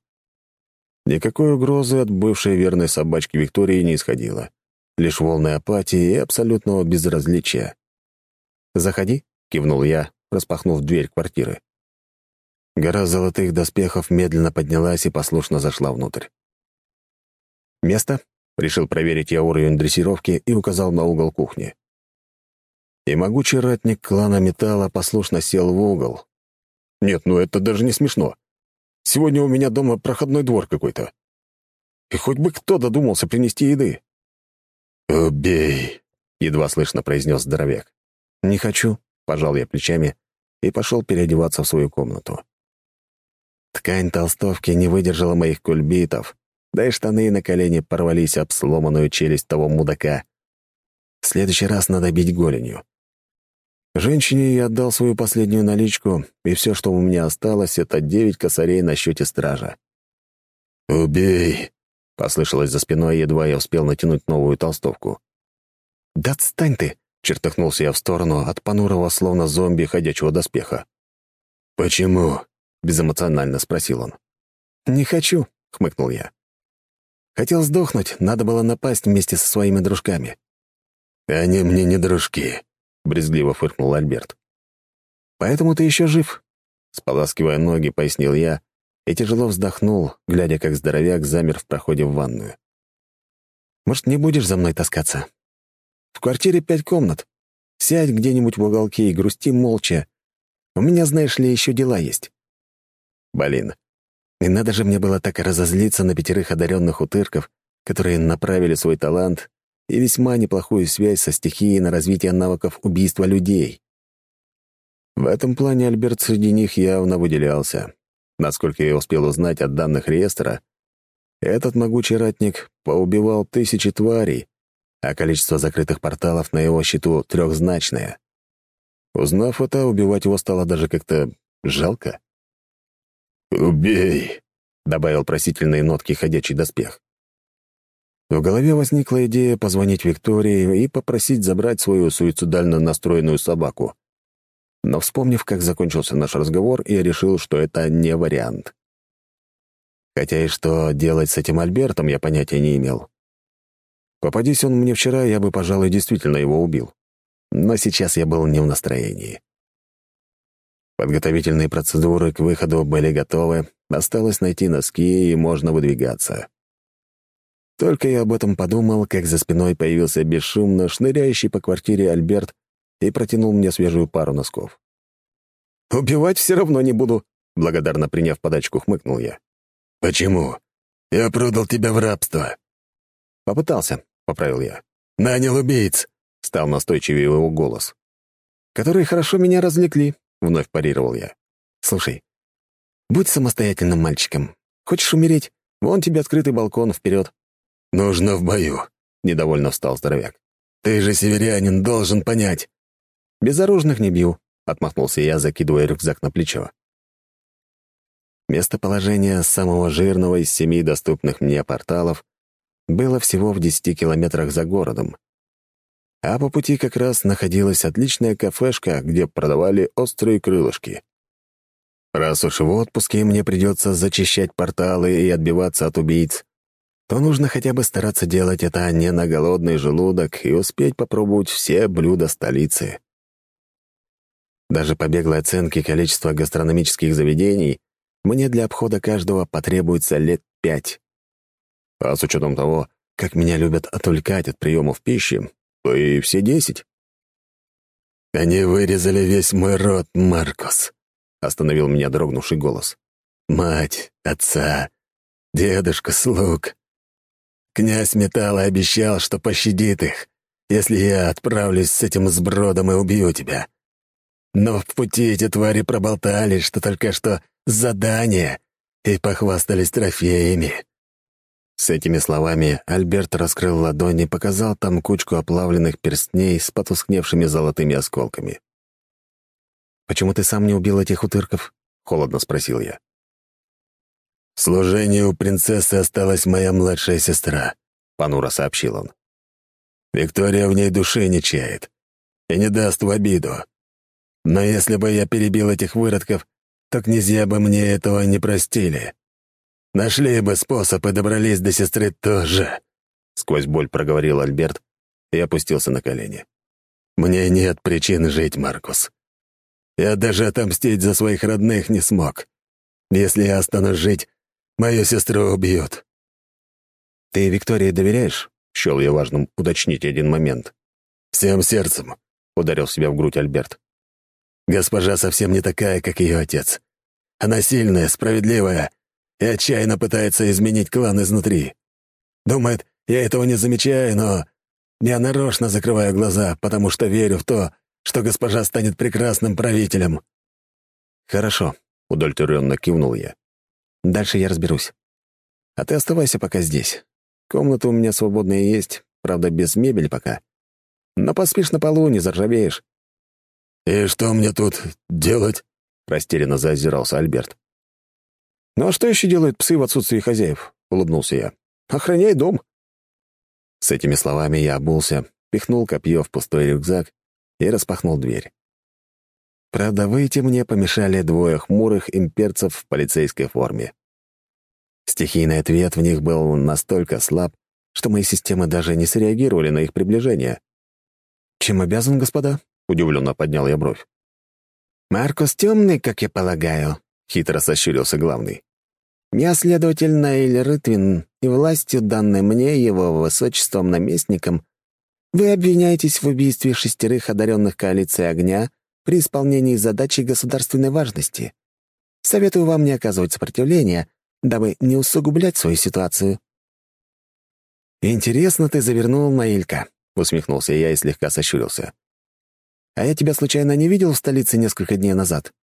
Никакой угрозы от бывшей верной собачки Виктории не исходило. Лишь волны апатии и абсолютного безразличия. «Заходи», — кивнул я, распахнув дверь квартиры. Гора золотых доспехов медленно поднялась и послушно зашла внутрь. «Место?» — решил проверить я уровень дрессировки и указал на угол кухни. И могучий ратник клана Металла послушно сел в угол. Нет, ну это даже не смешно. Сегодня у меня дома проходной двор какой-то. И хоть бы кто додумался принести еды. «Убей!» — едва слышно произнес здоровяк. «Не хочу», — пожал я плечами и пошел переодеваться в свою комнату. Ткань толстовки не выдержала моих кульбитов, да и штаны на колени порвались об сломанную челюсть того мудака. В следующий раз надо бить голенью. Женщине я отдал свою последнюю наличку, и все, что у меня осталось, это девять косарей на счете стража. «Убей!» — послышалось за спиной, едва я успел натянуть новую толстовку. «Да отстань ты!» — чертыхнулся я в сторону от понурого, словно зомби, ходячего доспеха. «Почему?» — безэмоционально спросил он. «Не хочу», — хмыкнул я. «Хотел сдохнуть, надо было напасть вместе со своими дружками». «Они мне не дружки», — брезгливо фыркнул Альберт. «Поэтому ты еще жив», — споласкивая ноги, пояснил я и тяжело вздохнул, глядя, как здоровяк замер в проходе в ванную. «Может, не будешь за мной таскаться? В квартире пять комнат. Сядь где-нибудь в уголке и грусти молча. У меня, знаешь ли, еще дела есть». Блин, и надо же мне было так разозлиться на пятерых одаренных утырков, которые направили свой талант и весьма неплохую связь со стихией на развитие навыков убийства людей. В этом плане Альберт среди них явно выделялся. Насколько я успел узнать от данных реестра, этот могучий ратник поубивал тысячи тварей, а количество закрытых порталов на его счету трехзначное. Узнав это, убивать его стало даже как-то жалко. «Убей!» — добавил просительные нотки ходячий доспех. В голове возникла идея позвонить Виктории и попросить забрать свою суицидально настроенную собаку. Но вспомнив, как закончился наш разговор, я решил, что это не вариант. Хотя и что делать с этим Альбертом, я понятия не имел. Попадись он мне вчера, я бы, пожалуй, действительно его убил. Но сейчас я был не в настроении. Подготовительные процедуры к выходу были готовы, осталось найти носки, и можно выдвигаться. Только я об этом подумал, как за спиной появился бесшумно шныряющий по квартире Альберт и протянул мне свежую пару носков. «Убивать все равно не буду», — благодарно приняв подачку, хмыкнул я. «Почему? Я продал тебя в рабство». «Попытался», — поправил я. «Нанял убийц», — стал настойчивее его голос. «Которые хорошо меня развлекли», — вновь парировал я. «Слушай, будь самостоятельным мальчиком. Хочешь умереть? Вон тебе открытый балкон, вперед. «Нужно в бою», — недовольно встал здоровяк. «Ты же северянин, должен понять». «Безоружных не бью», — отмахнулся я, закидывая рюкзак на плечо. Местоположение самого жирного из семи доступных мне порталов было всего в десяти километрах за городом. А по пути как раз находилась отличная кафешка, где продавали острые крылышки. Раз уж в отпуске мне придется зачищать порталы и отбиваться от убийц, то нужно хотя бы стараться делать это не на голодный желудок и успеть попробовать все блюда столицы. Даже по беглой оценке количества гастрономических заведений мне для обхода каждого потребуется лет пять. А с учетом того, как меня любят отвлекать от приемов пищи, то и все десять. «Они вырезали весь мой род, Маркус», — остановил меня дрогнувший голос. «Мать, отца, дедушка, слуг. Князь Металла обещал, что пощадит их, если я отправлюсь с этим сбродом и убью тебя. Но в пути эти твари проболтали, что только что задание, и похвастались трофеями». С этими словами Альберт раскрыл ладони и показал там кучку оплавленных перстней с потускневшими золотыми осколками. «Почему ты сам не убил этих утырков?» — холодно спросил я. «В служении у принцессы осталась моя младшая сестра», — понуро сообщил он. «Виктория в ней души не чает и не даст в обиду. Но если бы я перебил этих выродков, то князья бы мне этого не простили. Нашли бы способ и добрались до сестры тоже», — сквозь боль проговорил Альберт и опустился на колени. «Мне нет причин жить, Маркус. Я даже отомстить за своих родных не смог. Если я останусь жить, Мою сестру убьют». «Ты Виктории доверяешь?» — счел я важным уточнить один момент. «Всем сердцем», — ударил себя в грудь Альберт. «Госпожа совсем не такая, как ее отец. Она сильная, справедливая и отчаянно пытается изменить клан изнутри. Думает, я этого не замечаю, но я нарочно закрываю глаза, потому что верю в то, что госпожа станет прекрасным правителем». «Хорошо», — удовлетворенно кивнул я. Дальше я разберусь. А ты оставайся пока здесь. Комната у меня свободная есть, правда, без мебели пока. Но поспишь на полу, не заржавеешь». «И что мне тут делать?» — растерянно заозирался Альберт. «Ну а что еще делают псы в отсутствии хозяев?» — улыбнулся я. «Охраняй дом». С этими словами я обулся, пихнул копье в пустой рюкзак и распахнул дверь. Правда, выйти мне помешали двое хмурых имперцев в полицейской форме. Стихийный ответ в них был настолько слаб, что мои системы даже не среагировали на их приближение. «Чем обязан, господа?» — удивленно поднял я бровь. «Маркус темный, как я полагаю», — хитро сощурился главный. «Я следователь Наиль Рытвин, и властью, данной мне его высочеством наместником, вы обвиняетесь в убийстве шестерых одаренных коалиции огня при исполнении задачи государственной важности. Советую вам не оказывать сопротивления, дабы не усугублять свою ситуацию». «Интересно ты завернул, Наилька», — усмехнулся я и слегка сощурился. «А я тебя случайно не видел в столице несколько дней назад?»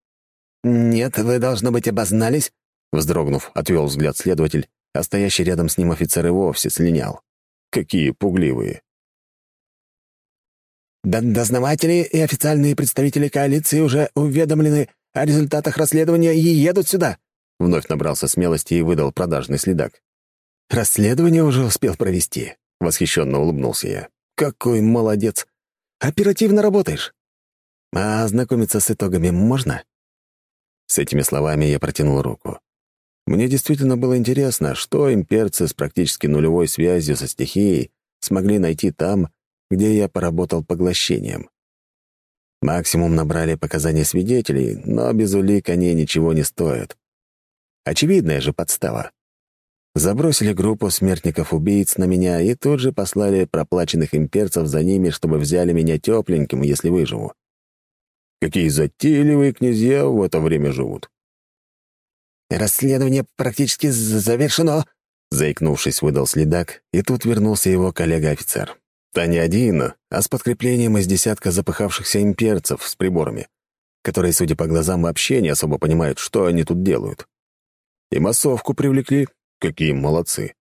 «Нет, вы, должно быть, обознались», — вздрогнув, отвел взгляд следователь, а стоящий рядом с ним офицер и вовсе слинял. «Какие пугливые!» Дознаватели и официальные представители коалиции уже уведомлены о результатах расследования и едут сюда», — вновь набрался смелости и выдал продажный следак. «Расследование уже успел провести», — восхищенно улыбнулся я. «Какой молодец! Оперативно работаешь. А ознакомиться с итогами можно?» С этими словами я протянул руку. Мне действительно было интересно, что имперцы с практически нулевой связью со стихией смогли найти там, где я поработал поглощением. Максимум набрали показания свидетелей, но без улик они ничего не стоят. Очевидная же подстава. Забросили группу смертников-убийц на меня и тут же послали проплаченных имперцев за ними, чтобы взяли меня тепленьким, если выживу. Какие затейливые князья в это время живут. «Расследование практически завершено», — заикнувшись, выдал следак, и тут вернулся его коллега-офицер. Да не один, а с подкреплением из десятка запыхавшихся имперцев с приборами, которые, судя по глазам, вообще не особо понимают, что они тут делают. И массовку привлекли. Какие молодцы.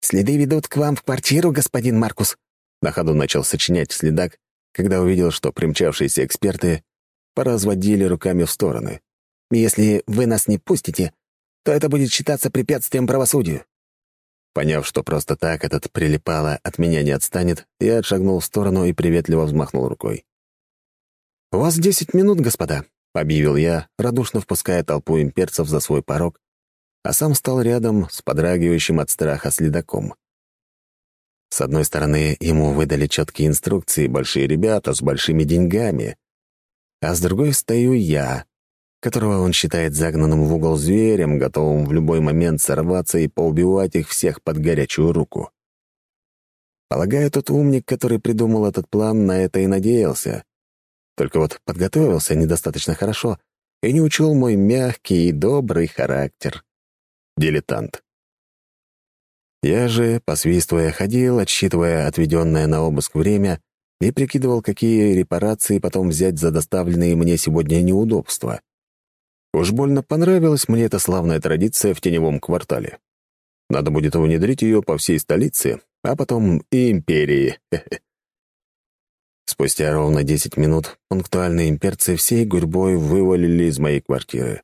«Следы ведут к вам в квартиру, господин Маркус», — на ходу начал сочинять следак, когда увидел, что примчавшиеся эксперты поразводили руками в стороны. «Если вы нас не пустите, то это будет считаться препятствием правосудию». Поняв, что просто так этот прилипало от меня не отстанет, я отшагнул в сторону и приветливо взмахнул рукой. «У вас десять минут, господа», — объявил я, радушно впуская толпу имперцев за свой порог, а сам стал рядом с подрагивающим от страха следаком. С одной стороны, ему выдали четкие инструкции большие ребята с большими деньгами, а с другой стою я, которого он считает загнанным в угол зверем, готовым в любой момент сорваться и поубивать их всех под горячую руку. Полагаю, тот умник, который придумал этот план, на это и надеялся. Только вот подготовился недостаточно хорошо и не учел мой мягкий и добрый характер. Дилетант. Я же, посвистывая, ходил, отсчитывая отведенное на обыск время и прикидывал, какие репарации потом взять за доставленные мне сегодня неудобства. Уж больно понравилась мне эта славная традиция в теневом квартале. Надо будет внедрить ее по всей столице, а потом и империи. Спустя ровно десять минут пунктуальные имперцы всей гурьбой вывалили из моей квартиры.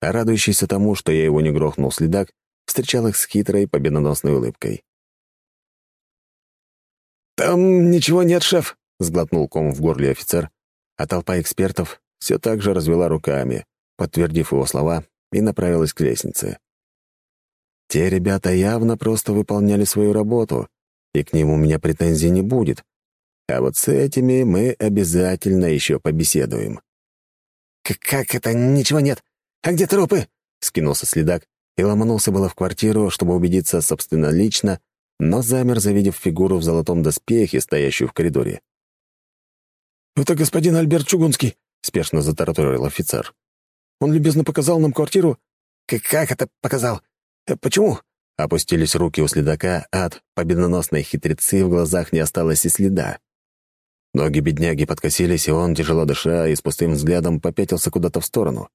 А радующийся тому, что я его не грохнул следак, встречал их с хитрой победоносной улыбкой. «Там ничего нет, шеф», — сглотнул ком в горле офицер, а толпа экспертов все так же развела руками, подтвердив его слова, и направилась к лестнице. Те ребята явно просто выполняли свою работу, и к ним у меня претензий не будет. А вот с этими мы обязательно еще побеседуем. «Как это? Ничего нет? А где трупы?» — скинулся следак и ломанулся было в квартиру, чтобы убедиться собственно лично, но замер, завидев фигуру в золотом доспехе, стоящую в коридоре. «Это господин Альберт Чугунский», — спешно затараторил офицер. Он любезно показал нам квартиру». «Как это показал? Э, почему?» Опустились руки у следака, а от победоносной хитрецы в глазах не осталось и следа. Ноги бедняги подкосились, и он, тяжело дыша и с пустым взглядом, попятился куда-то в сторону.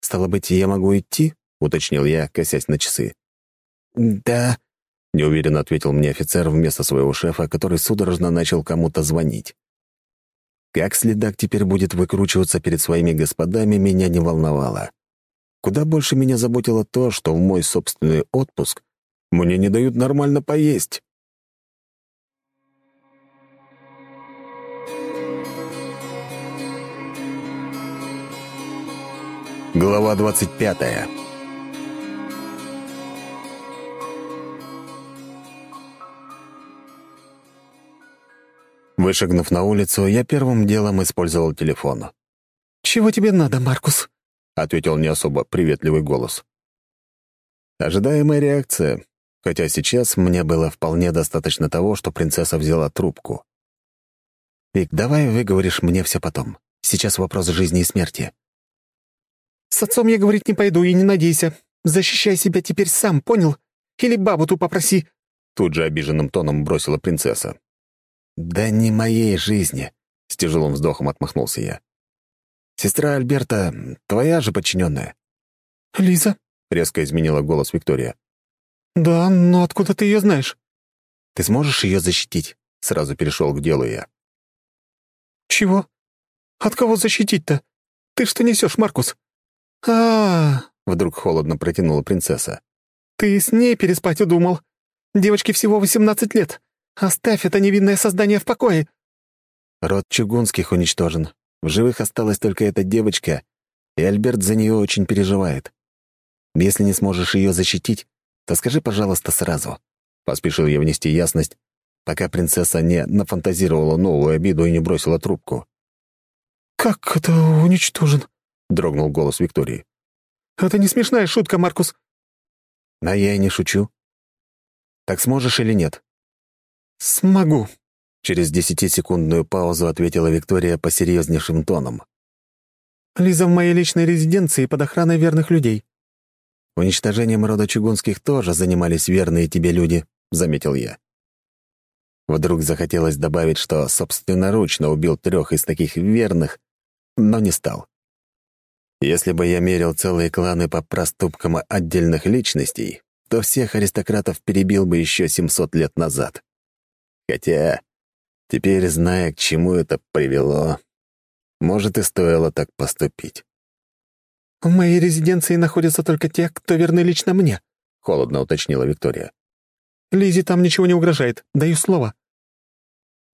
«Стало быть, я могу идти?» — уточнил я, косясь на часы. «Да», — неуверенно ответил мне офицер вместо своего шефа, который судорожно начал кому-то звонить. Как следак теперь будет выкручиваться перед своими господами, меня не волновало. Куда больше меня заботило то, что в мой собственный отпуск мне не дают нормально поесть. Глава 25 Вышагнув на улицу, я первым делом использовал телефон. «Чего тебе надо, Маркус?» — ответил не особо приветливый голос. Ожидаемая реакция, хотя сейчас мне было вполне достаточно того, что принцесса взяла трубку. «Вик, давай выговоришь мне все потом. Сейчас вопрос жизни и смерти». «С отцом я говорить не пойду и не надейся. Защищай себя теперь сам, понял? Или бабу ту попроси». Тут же обиженным тоном бросила принцесса. «Да не моей жизни», — с тяжелым вздохом отмахнулся я. «Сестра Альберта твоя же подчиненная?» «Лиза?» — резко изменила голос Виктория. «Да, но откуда ты ее знаешь?» «Ты сможешь ее защитить? — сразу перешел к делу я. «Чего? От кого защитить-то? Ты что несешь, Маркус?» а, -а, -а вдруг холодно протянула принцесса. «Ты с ней переспать удумал. Девочке всего восемнадцать лет. Оставь это невинное создание в покое!» Род Чугунских уничтожен. В живых осталась только эта девочка, и Альберт за нее очень переживает. Если не сможешь ее защитить, то скажи, пожалуйста, сразу. Поспешил я внести ясность, пока принцесса не нафантазировала новую обиду и не бросила трубку. «Как это уничтожен?» — дрогнул голос Виктории. «Это не смешная шутка, Маркус». «А я и не шучу. Так сможешь или нет?» «Смогу», — через десятисекундную паузу ответила Виктория посерьезнейшим тоном. «Лиза в моей личной резиденции под охраной верных людей». «Уничтожением рода Чугунских тоже занимались верные тебе люди», — заметил я. Вдруг захотелось добавить, что собственноручно убил трех из таких верных, но не стал. Если бы я мерил целые кланы по проступкам отдельных личностей, то всех аристократов перебил бы еще 700 лет назад. Хотя, теперь, зная, к чему это привело, может, и стоило так поступить. «В моей резиденции находятся только те, кто верны лично мне», — холодно уточнила Виктория. «Лизе там ничего не угрожает, даю слово».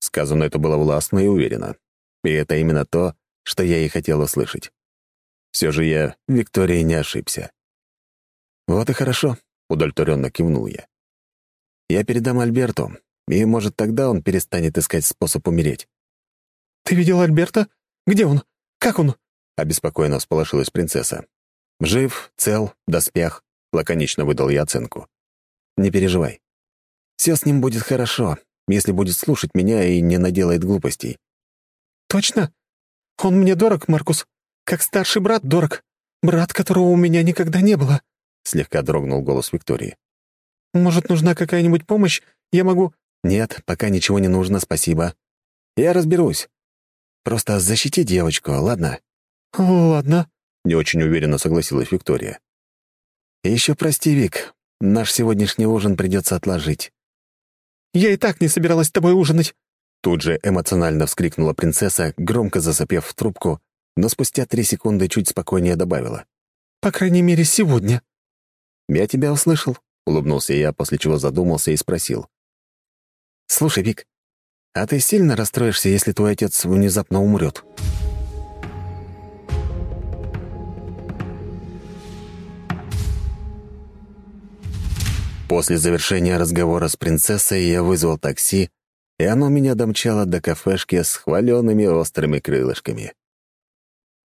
Сказано это было властно и уверенно. И это именно то, что я и хотел услышать. Все же я Виктории не ошибся. «Вот и хорошо», — удовлетворенно кивнул я. «Я передам Альберту, и, может, тогда он перестанет искать способ умереть». «Ты видел Альберта? Где он? Как он?» — обеспокоенно всполошилась принцесса. «Жив, цел, доспех», — лаконично выдал я оценку. «Не переживай. Все с ним будет хорошо, если будет слушать меня и не наделает глупостей». «Точно? Он мне дорог, Маркус. Как старший брат дорог. Брат, которого у меня никогда не было», — слегка дрогнул голос Виктории. «Может, нужна какая-нибудь помощь? Я могу...» «Нет, пока ничего не нужно, спасибо. Я разберусь. Просто защити девочку, ладно?» «Ладно», — не очень уверенно согласилась Виктория. «И еще прости, Вик, наш сегодняшний ужин придется отложить». «Я и так не собиралась с тобой ужинать». Тут же эмоционально вскрикнула принцесса, громко засопев в трубку, но спустя три секунды чуть спокойнее добавила. «По крайней мере, сегодня». «Я тебя услышал», — улыбнулся я, после чего задумался и спросил. «Слушай, Вик, а ты сильно расстроишься, если твой отец внезапно умрет?» После завершения разговора с принцессой я вызвал такси, и оно меня домчало до кафешки с хваленными острыми крылышками.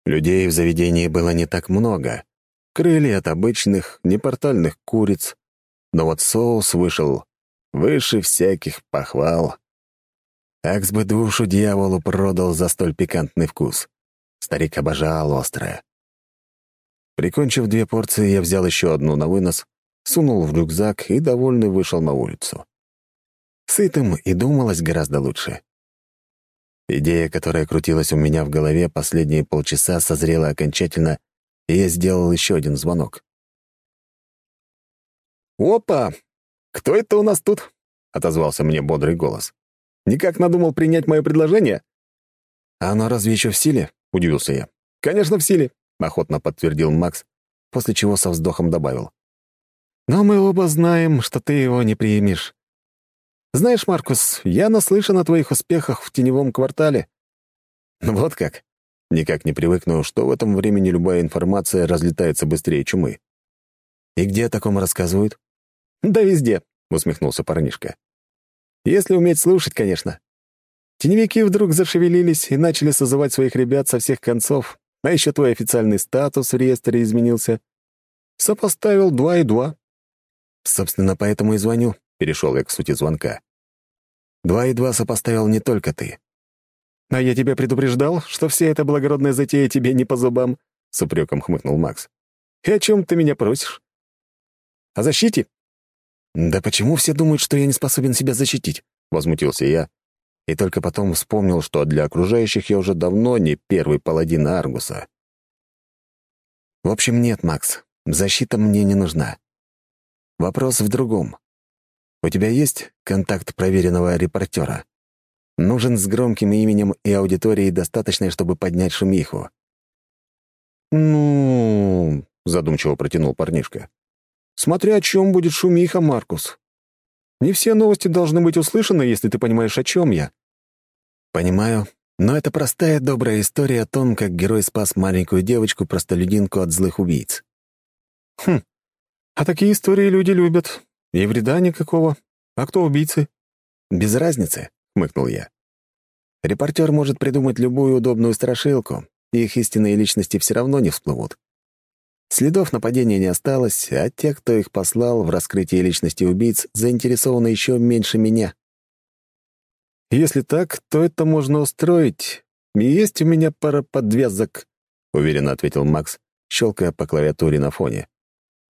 Людей в заведении было не так много. Крылья от обычных, непортальных куриц. Но вот соус вышел выше всяких похвал. Акс бы душу дьяволу продал за столь пикантный вкус. Старик обожал острое. Прикончив две порции, я взял еще одну на вынос, сунул в рюкзак и, довольный, вышел на улицу. Сытым и думалось гораздо лучше. Идея, которая крутилась у меня в голове последние полчаса, созрела окончательно, и я сделал еще один звонок. «Опа! «Кто это у нас тут?» — отозвался мне бодрый голос. «Никак надумал принять мое предложение?» «А оно разве еще в силе?» — удивился я. «Конечно, в силе», — охотно подтвердил Макс, после чего со вздохом добавил. «Но мы оба знаем, что ты его не примешь. Знаешь, Маркус, я наслышан о твоих успехах в теневом квартале». «Вот как?» Никак не привыкну, что в этом времени любая информация разлетается быстрее чумы. «И где о таком рассказывают?» «Да везде», — усмехнулся парнишка. «Если уметь слушать, конечно. Теневики вдруг зашевелились и начали созывать своих ребят со всех концов, а еще твой официальный статус в реестре изменился. Сопоставил два и два». «Собственно, поэтому и звоню», — перешел я к сути звонка. «Два и два сопоставил не только ты». «А я тебя предупреждал, что вся эта благородная затея тебе не по зубам», — с упреком хмыкнул Макс. «И о чем ты меня просишь?» «О защите?» «Да почему все думают, что я не способен себя защитить?» — возмутился я. И только потом вспомнил, что для окружающих я уже давно не первый паладин Аргуса. В общем, нет, Макс, защита мне не нужна. Вопрос в другом. У тебя есть контакт проверенного репортера? Нужен с громким именем и аудиторией достаточной, чтобы поднять шумиху. «Ну...» — задумчиво протянул парнишка. «Смотря о чем будет шумиха, Маркус. Не все новости должны быть услышаны, если ты понимаешь, о чем я». «Понимаю, но это простая добрая история о том, как герой спас маленькую девочку-простолюдинку от злых убийц». «Хм, а такие истории люди любят. И вреда никакого. А кто убийцы?» «Без разницы», — хмыкнул я. «Репортер может придумать любую удобную страшилку, их истинные личности все равно не всплывут. Следов нападения не осталось, а те, кто их послал в раскрытие личности убийц, заинтересованы еще меньше меня. «Если так, то это можно устроить. Есть у меня пара подвязок», — уверенно ответил Макс, щелкая по клавиатуре на фоне.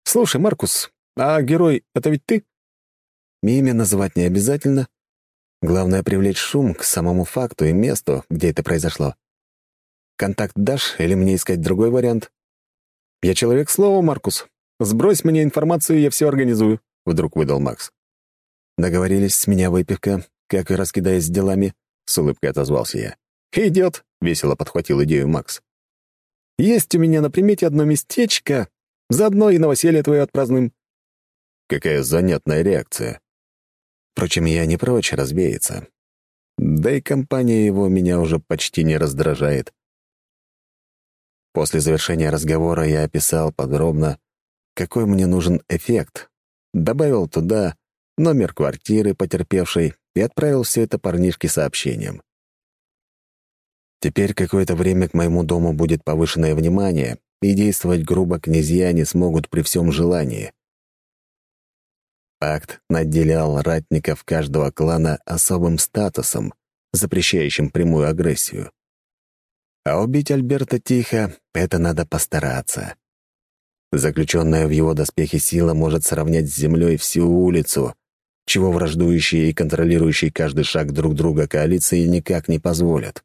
«Слушай, Маркус, а герой — это ведь ты?» Имя называть не обязательно. Главное — привлечь шум к самому факту и месту, где это произошло. Контакт дашь или мне искать другой вариант?» «Я человек слова, Маркус. Сбрось мне информацию, я все организую», — вдруг выдал Макс. «Договорились с меня выпивка, как и раскидаясь делами», — с улыбкой отозвался я. «Идет», — весело подхватил идею Макс. «Есть у меня на примете одно местечко. Заодно и новоселье твое отпразднуем». Какая занятная реакция. Впрочем, я не прочь развеяться. Да и компания его меня уже почти не раздражает. После завершения разговора я описал подробно, какой мне нужен эффект, добавил туда номер квартиры потерпевшей и отправил все это парнишке сообщением. Теперь какое-то время к моему дому будет повышенное внимание, и действовать грубо князья не смогут при всем желании. Пакт наделял ратников каждого клана особым статусом, запрещающим прямую агрессию. А убить Альберта тихо — это надо постараться. Заключенная в его доспехе сила может сравнять с землей всю улицу, чего враждующие и контролирующие каждый шаг друг друга коалиции никак не позволят.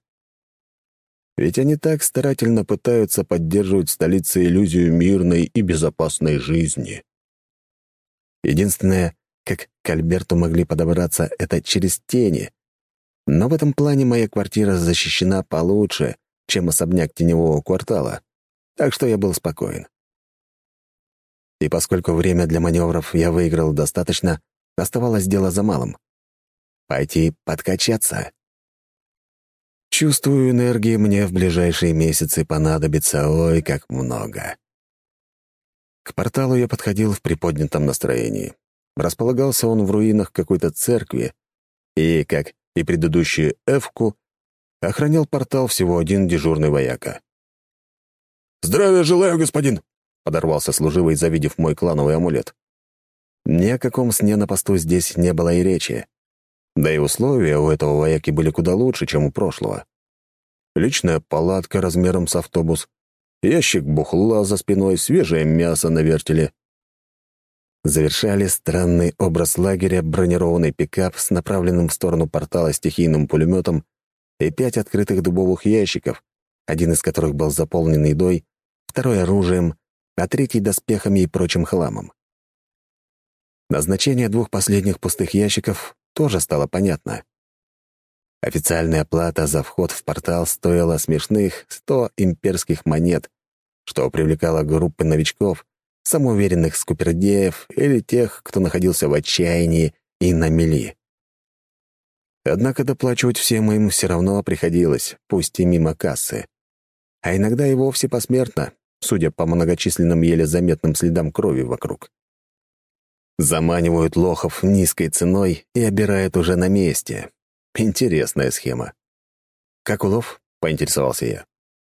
Ведь они так старательно пытаются поддерживать в столице иллюзию мирной и безопасной жизни. Единственное, как к Альберту могли подобраться, это через тени. Но в этом плане моя квартира защищена получше, чем особняк теневого квартала, так что я был спокоен. И поскольку время для маневров я выиграл достаточно, оставалось дело за малым. Пойти подкачаться. Чувствую, энергии мне в ближайшие месяцы понадобится ой как много. К порталу я подходил в приподнятом настроении. Располагался он в руинах какой-то церкви, и, как и предыдущую Эвку, охранял портал всего один дежурный вояка. «Здравия желаю, господин!» — подорвался служивый, завидев мой клановый амулет. Ни о каком сне на посту здесь не было и речи. Да и условия у этого вояки были куда лучше, чем у прошлого. Личная палатка размером с автобус, ящик бухла за спиной, свежее мясо на вертеле. Завершали странный образ лагеря бронированный пикап с направленным в сторону портала стихийным пулеметом и пять открытых дубовых ящиков, один из которых был заполнен едой, второй — оружием, а третий — доспехами и прочим хламом. Назначение двух последних пустых ящиков тоже стало понятно. Официальная плата за вход в портал стоила смешных 100 имперских монет, что привлекало группы новичков, самоуверенных скупердеев или тех, кто находился в отчаянии и на мели. Однако доплачивать всем им все равно приходилось, пусть и мимо кассы. А иногда и вовсе посмертно, судя по многочисленным еле заметным следам крови вокруг. Заманивают лохов низкой ценой и обирают уже на месте. Интересная схема. «Как улов?» — поинтересовался я.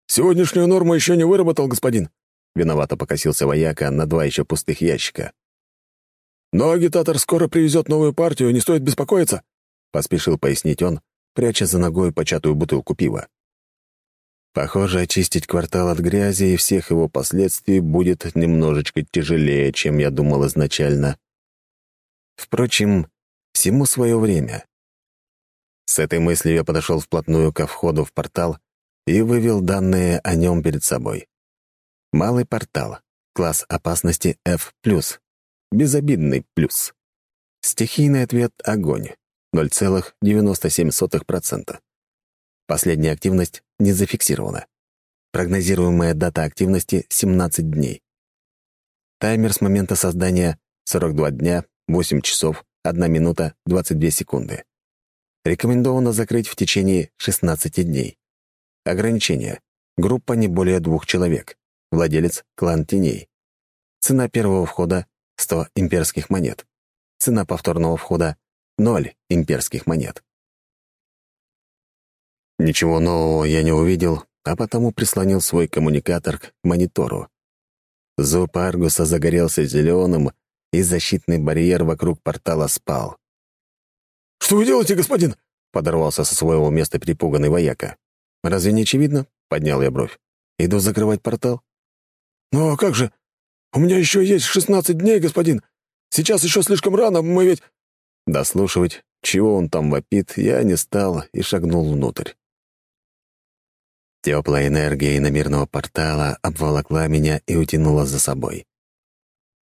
«Сегодняшнюю норму еще не выработал, господин», — виновато покосился вояка на два еще пустых ящика. «Но агитатор скоро привезет новую партию, не стоит беспокоиться», — поспешил пояснить он, пряча за ногой початую бутылку пива. Похоже, очистить квартал от грязи и всех его последствий будет немножечко тяжелее, чем я думал изначально. Впрочем, всему свое время. С этой мыслью я подошел вплотную ко входу в портал и вывел данные о нем перед собой. Малый портал, класс опасности F+, безобидный плюс. Стихийный ответ — огонь. 0,97%. Последняя активность не зафиксирована. Прогнозируемая дата активности — 17 дней. Таймер с момента создания — 42 дня, 8 часов, 1 минута, 22 секунды. Рекомендовано закрыть в течение 16 дней. Ограничение. Группа не более двух человек. Владелец — клан теней. Цена первого входа — 100 имперских монет. Цена повторного входа — 0 имперских монет. Ничего нового я не увидел, а потому прислонил свой коммуникатор к монитору. Зуб Аргуса загорелся зеленым, и защитный барьер вокруг портала спал. «Что вы делаете, господин?» — подорвался со своего места перепуганный вояка. «Разве не очевидно?» — поднял я бровь. «Иду закрывать портал». «Ну а как же? У меня еще есть шестнадцать дней, господин. Сейчас еще слишком рано, мы ведь...» Дослушивать, чего он там вопит, я не стал и шагнул внутрь. Теплая энергия иномирного портала обволокла меня и утянула за собой.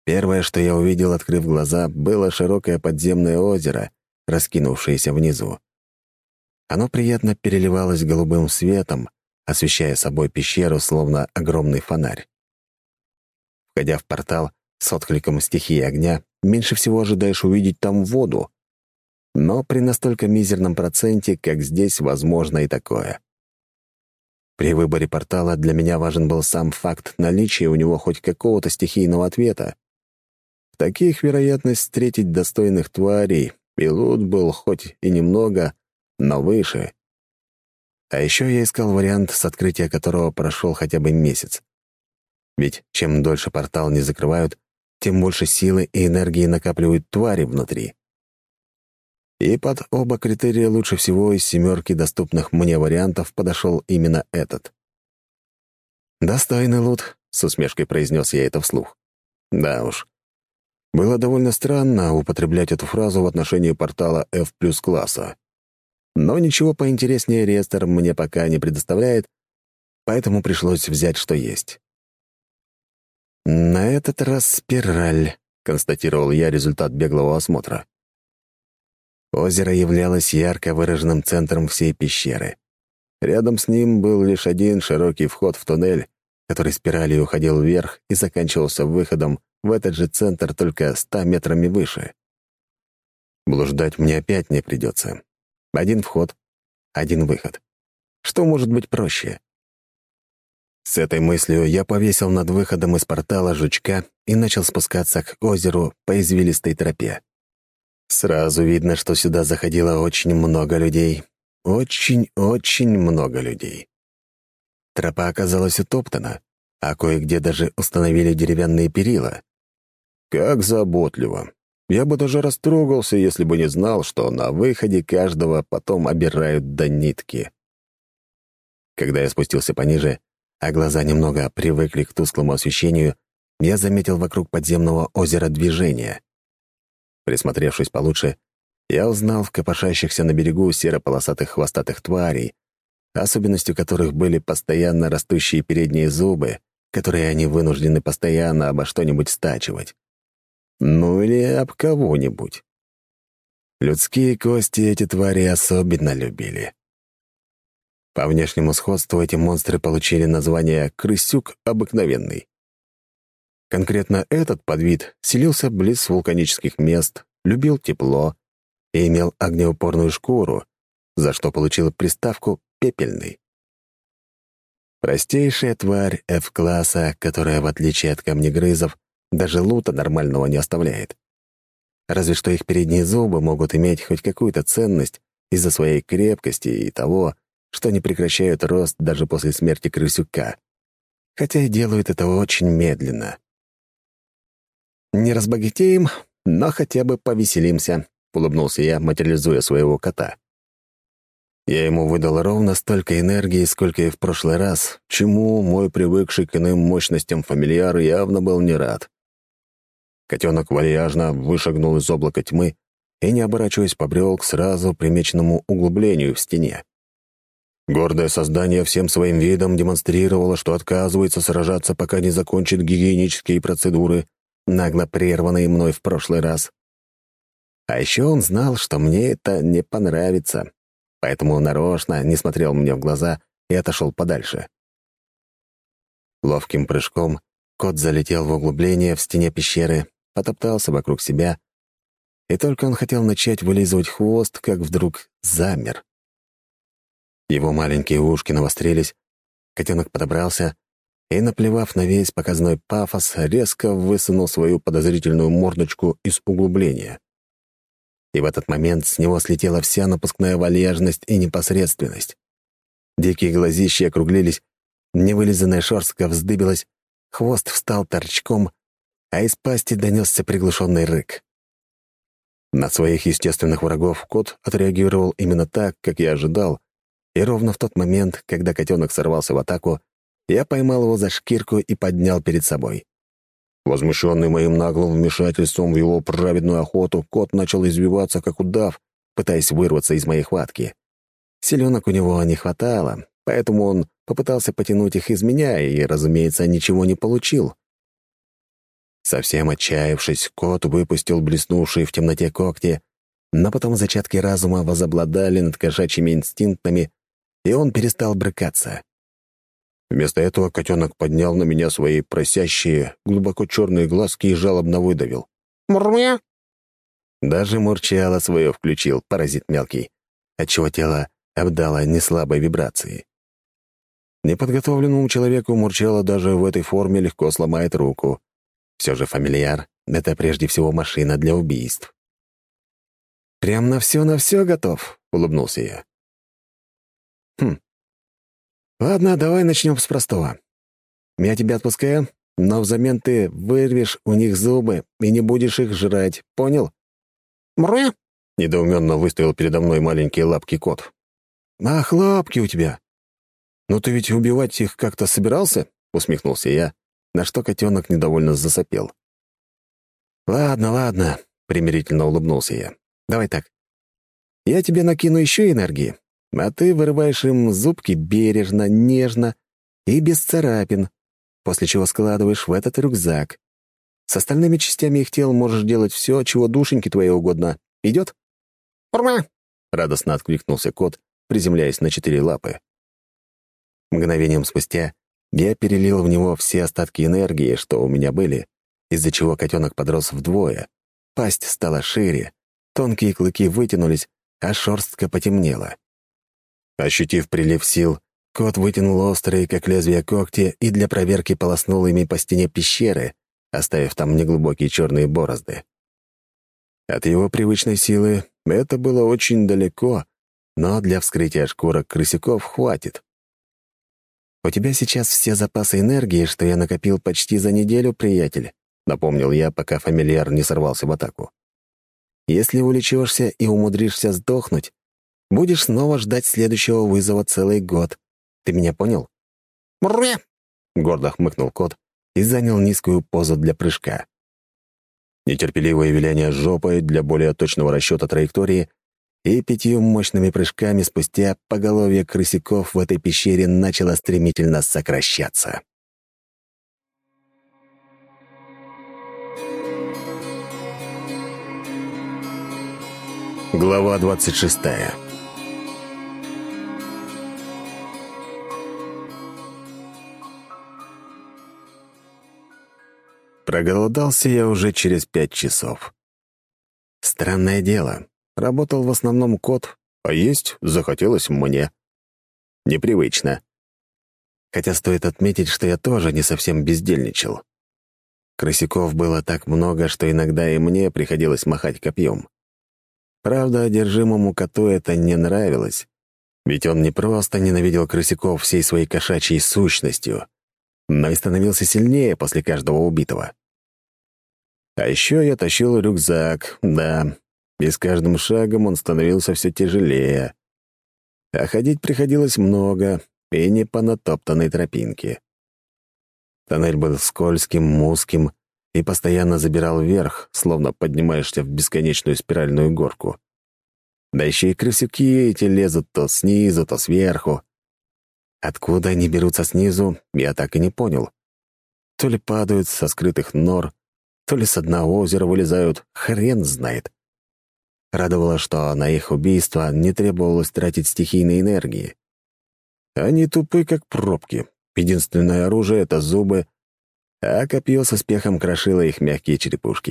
Первое, что я увидел, открыв глаза, было широкое подземное озеро, раскинувшееся внизу. Оно приятно переливалось голубым светом, освещая собой пещеру, словно огромный фонарь. Входя в портал с откликом стихии огня, меньше всего ожидаешь увидеть там воду. Но при настолько мизерном проценте, как здесь, возможно и такое. При выборе портала для меня важен был сам факт наличия у него хоть какого-то стихийного ответа. В таких вероятность встретить достойных тварей, и лут был хоть и немного, но выше. А еще я искал вариант, с открытия которого прошел хотя бы месяц. Ведь чем дольше портал не закрывают, тем больше силы и энергии накапливают твари внутри. И под оба критерия лучше всего из семерки доступных мне вариантов подошел именно этот. «Достойный лут», — с усмешкой произнес я это вслух. Да уж. Было довольно странно употреблять эту фразу в отношении портала F класса. Но ничего поинтереснее реестр мне пока не предоставляет, поэтому пришлось взять, что есть. «На этот раз спираль», — констатировал я результат беглого осмотра. Озеро являлось ярко выраженным центром всей пещеры. Рядом с ним был лишь один широкий вход в туннель, который спиралью уходил вверх и заканчивался выходом в этот же центр только ста метрами выше. Блуждать мне опять не придется. Один вход, один выход. Что может быть проще? С этой мыслью я повесил над выходом из портала жучка и начал спускаться к озеру по извилистой тропе. Сразу видно, что сюда заходило очень много людей. Очень-очень много людей. Тропа оказалась утоптана, а кое-где даже установили деревянные перила. Как заботливо. Я бы даже растрогался, если бы не знал, что на выходе каждого потом обирают до нитки. Когда я спустился пониже, а глаза немного привыкли к тусклому освещению, я заметил вокруг подземного озера движение. Присмотревшись получше, я узнал в копошащихся на берегу серо-полосатых хвостатых тварей, особенностью которых были постоянно растущие передние зубы, которые они вынуждены постоянно обо что-нибудь стачивать. Ну или об кого-нибудь. Людские кости эти твари особенно любили. По внешнему сходству эти монстры получили название «крысюк обыкновенный». Конкретно этот подвид селился близ вулканических мест, любил тепло и имел огнеупорную шкуру, за что получил приставку «пепельный». Простейшая тварь F-класса, которая, в отличие от камнегрызов, даже лута нормального не оставляет. Разве что их передние зубы могут иметь хоть какую-то ценность из-за своей крепкости и того, что не прекращают рост даже после смерти крысюка. Хотя и делают это очень медленно. «Не разбогатеем, но хотя бы повеселимся», — улыбнулся я, материализуя своего кота. Я ему выдал ровно столько энергии, сколько и в прошлый раз, чему мой привыкший к иным мощностям фамильяр явно был не рад. Котенок вальяжно вышагнул из облака тьмы и, не оборачиваясь, побрел к сразу примеченному углублению в стене. Гордое создание всем своим видом демонстрировало, что отказывается сражаться, пока не закончит гигиенические процедуры, нагло прерванные мной в прошлый раз. А еще он знал, что мне это не понравится, поэтому нарочно не смотрел мне в глаза и отошел подальше. Ловким прыжком кот залетел в углубление в стене пещеры, потоптался вокруг себя, и только он хотел начать вылизывать хвост, как вдруг замер. Его маленькие ушки навострились, котенок подобрался и, наплевав на весь показной пафос, резко высунул свою подозрительную мордочку из углубления. И в этот момент с него слетела вся напускная вальяжность и непосредственность. Дикие глазищи округлились, невылизанная шерстка вздыбилась, хвост встал торчком, а из пасти донесся приглушенный рык. На своих естественных врагов кот отреагировал именно так, как я ожидал, и ровно в тот момент, когда котенок сорвался в атаку, я поймал его за шкирку и поднял перед собой. Возмущенный моим наглым вмешательством в его праведную охоту, кот начал извиваться, как удав, пытаясь вырваться из моей хватки. Селенок у него не хватало, поэтому он попытался потянуть их из меня и, разумеется, ничего не получил. Совсем отчаявшись, кот выпустил блеснувшие в темноте когти, но потом зачатки разума возобладали над кошачьими инстинктами, и он перестал брыкаться. Вместо этого котенок поднял на меня свои просящие, глубоко черные глазки и жалобно выдавил. «Мурмя!» Даже мурчало свое включил, паразит мелкий, отчего тело обдало неслабой вибрацией. Неподготовленному человеку мурчало даже в этой форме легко сломает руку. Все же фамильяр — это прежде всего машина для убийств. «Прям на все на все готов», — улыбнулся я. «Хм, Ладно, давай начнем с простого. Я тебя отпускаю, но взамен ты вырвешь у них зубы и не будешь их жрать, понял? Мрэ! Недоуменно выставил передо мной маленькие лапки кот. «Ах, лапки у тебя! Ну ты ведь убивать их как-то собирался?» — усмехнулся я, на что котенок недовольно засопел. «Ладно, ладно», — примирительно улыбнулся я. «Давай так. Я тебе накину еще энергии, а ты вырываешь им зубки бережно, нежно и без царапин, после чего складываешь в этот рюкзак. С остальными частями их тел можешь делать все, чего душеньки твоей угодно. Идет? «Урма!» — радостно откликнулся кот, приземляясь на четыре лапы. Мгновением спустя я перелил в него все остатки энергии, что у меня были, из-за чего котенок подрос вдвое. Пасть стала шире, тонкие клыки вытянулись, а шерстка потемнела. Ощутив прилив сил, кот вытянул острые, как лезвие когти, и для проверки полоснул ими по стене пещеры, оставив там неглубокие черные борозды. От его привычной силы это было очень далеко, но для вскрытия шкурок крысяков хватит. «У тебя сейчас все запасы энергии, что я накопил почти за неделю, приятель», — напомнил я, пока фамильяр не сорвался в атаку. «Если улечешься и умудришься сдохнуть, будешь снова ждать следующего вызова целый год. Ты меня понял?» «Мрэ!» — гордо хмыкнул кот и занял низкую позу для прыжка. Нетерпеливое виляние жопой для более точного расчета траектории и пятью мощными прыжками спустя поголовье крысяков в этой пещере начало стремительно сокращаться. Глава 26 Проголодался я уже через пять часов. Странное дело. Работал в основном кот, а есть захотелось мне. Непривычно. Хотя стоит отметить, что я тоже не совсем бездельничал. Крысяков было так много, что иногда и мне приходилось махать копьем. Правда, одержимому коту это не нравилось, ведь он не просто ненавидел крысяков всей своей кошачьей сущностью, но и становился сильнее после каждого убитого. А еще я тащил рюкзак, да, и с каждым шагом он становился все тяжелее. А ходить приходилось много, и не по натоптанной тропинке. Тоннель был скользким, узким и постоянно забирал вверх, словно поднимаешься в бесконечную спиральную горку. Да еще и крысюки эти лезут то снизу, то сверху. Откуда они берутся снизу, я так и не понял. То ли падают со скрытых нор, то ли с дна озера вылезают, хрен знает. Радовало, что на их убийство не требовалось тратить стихийной энергии. Они тупы, как пробки. Единственное оружие — это зубы, а копье со спехом крошило их мягкие черепушки.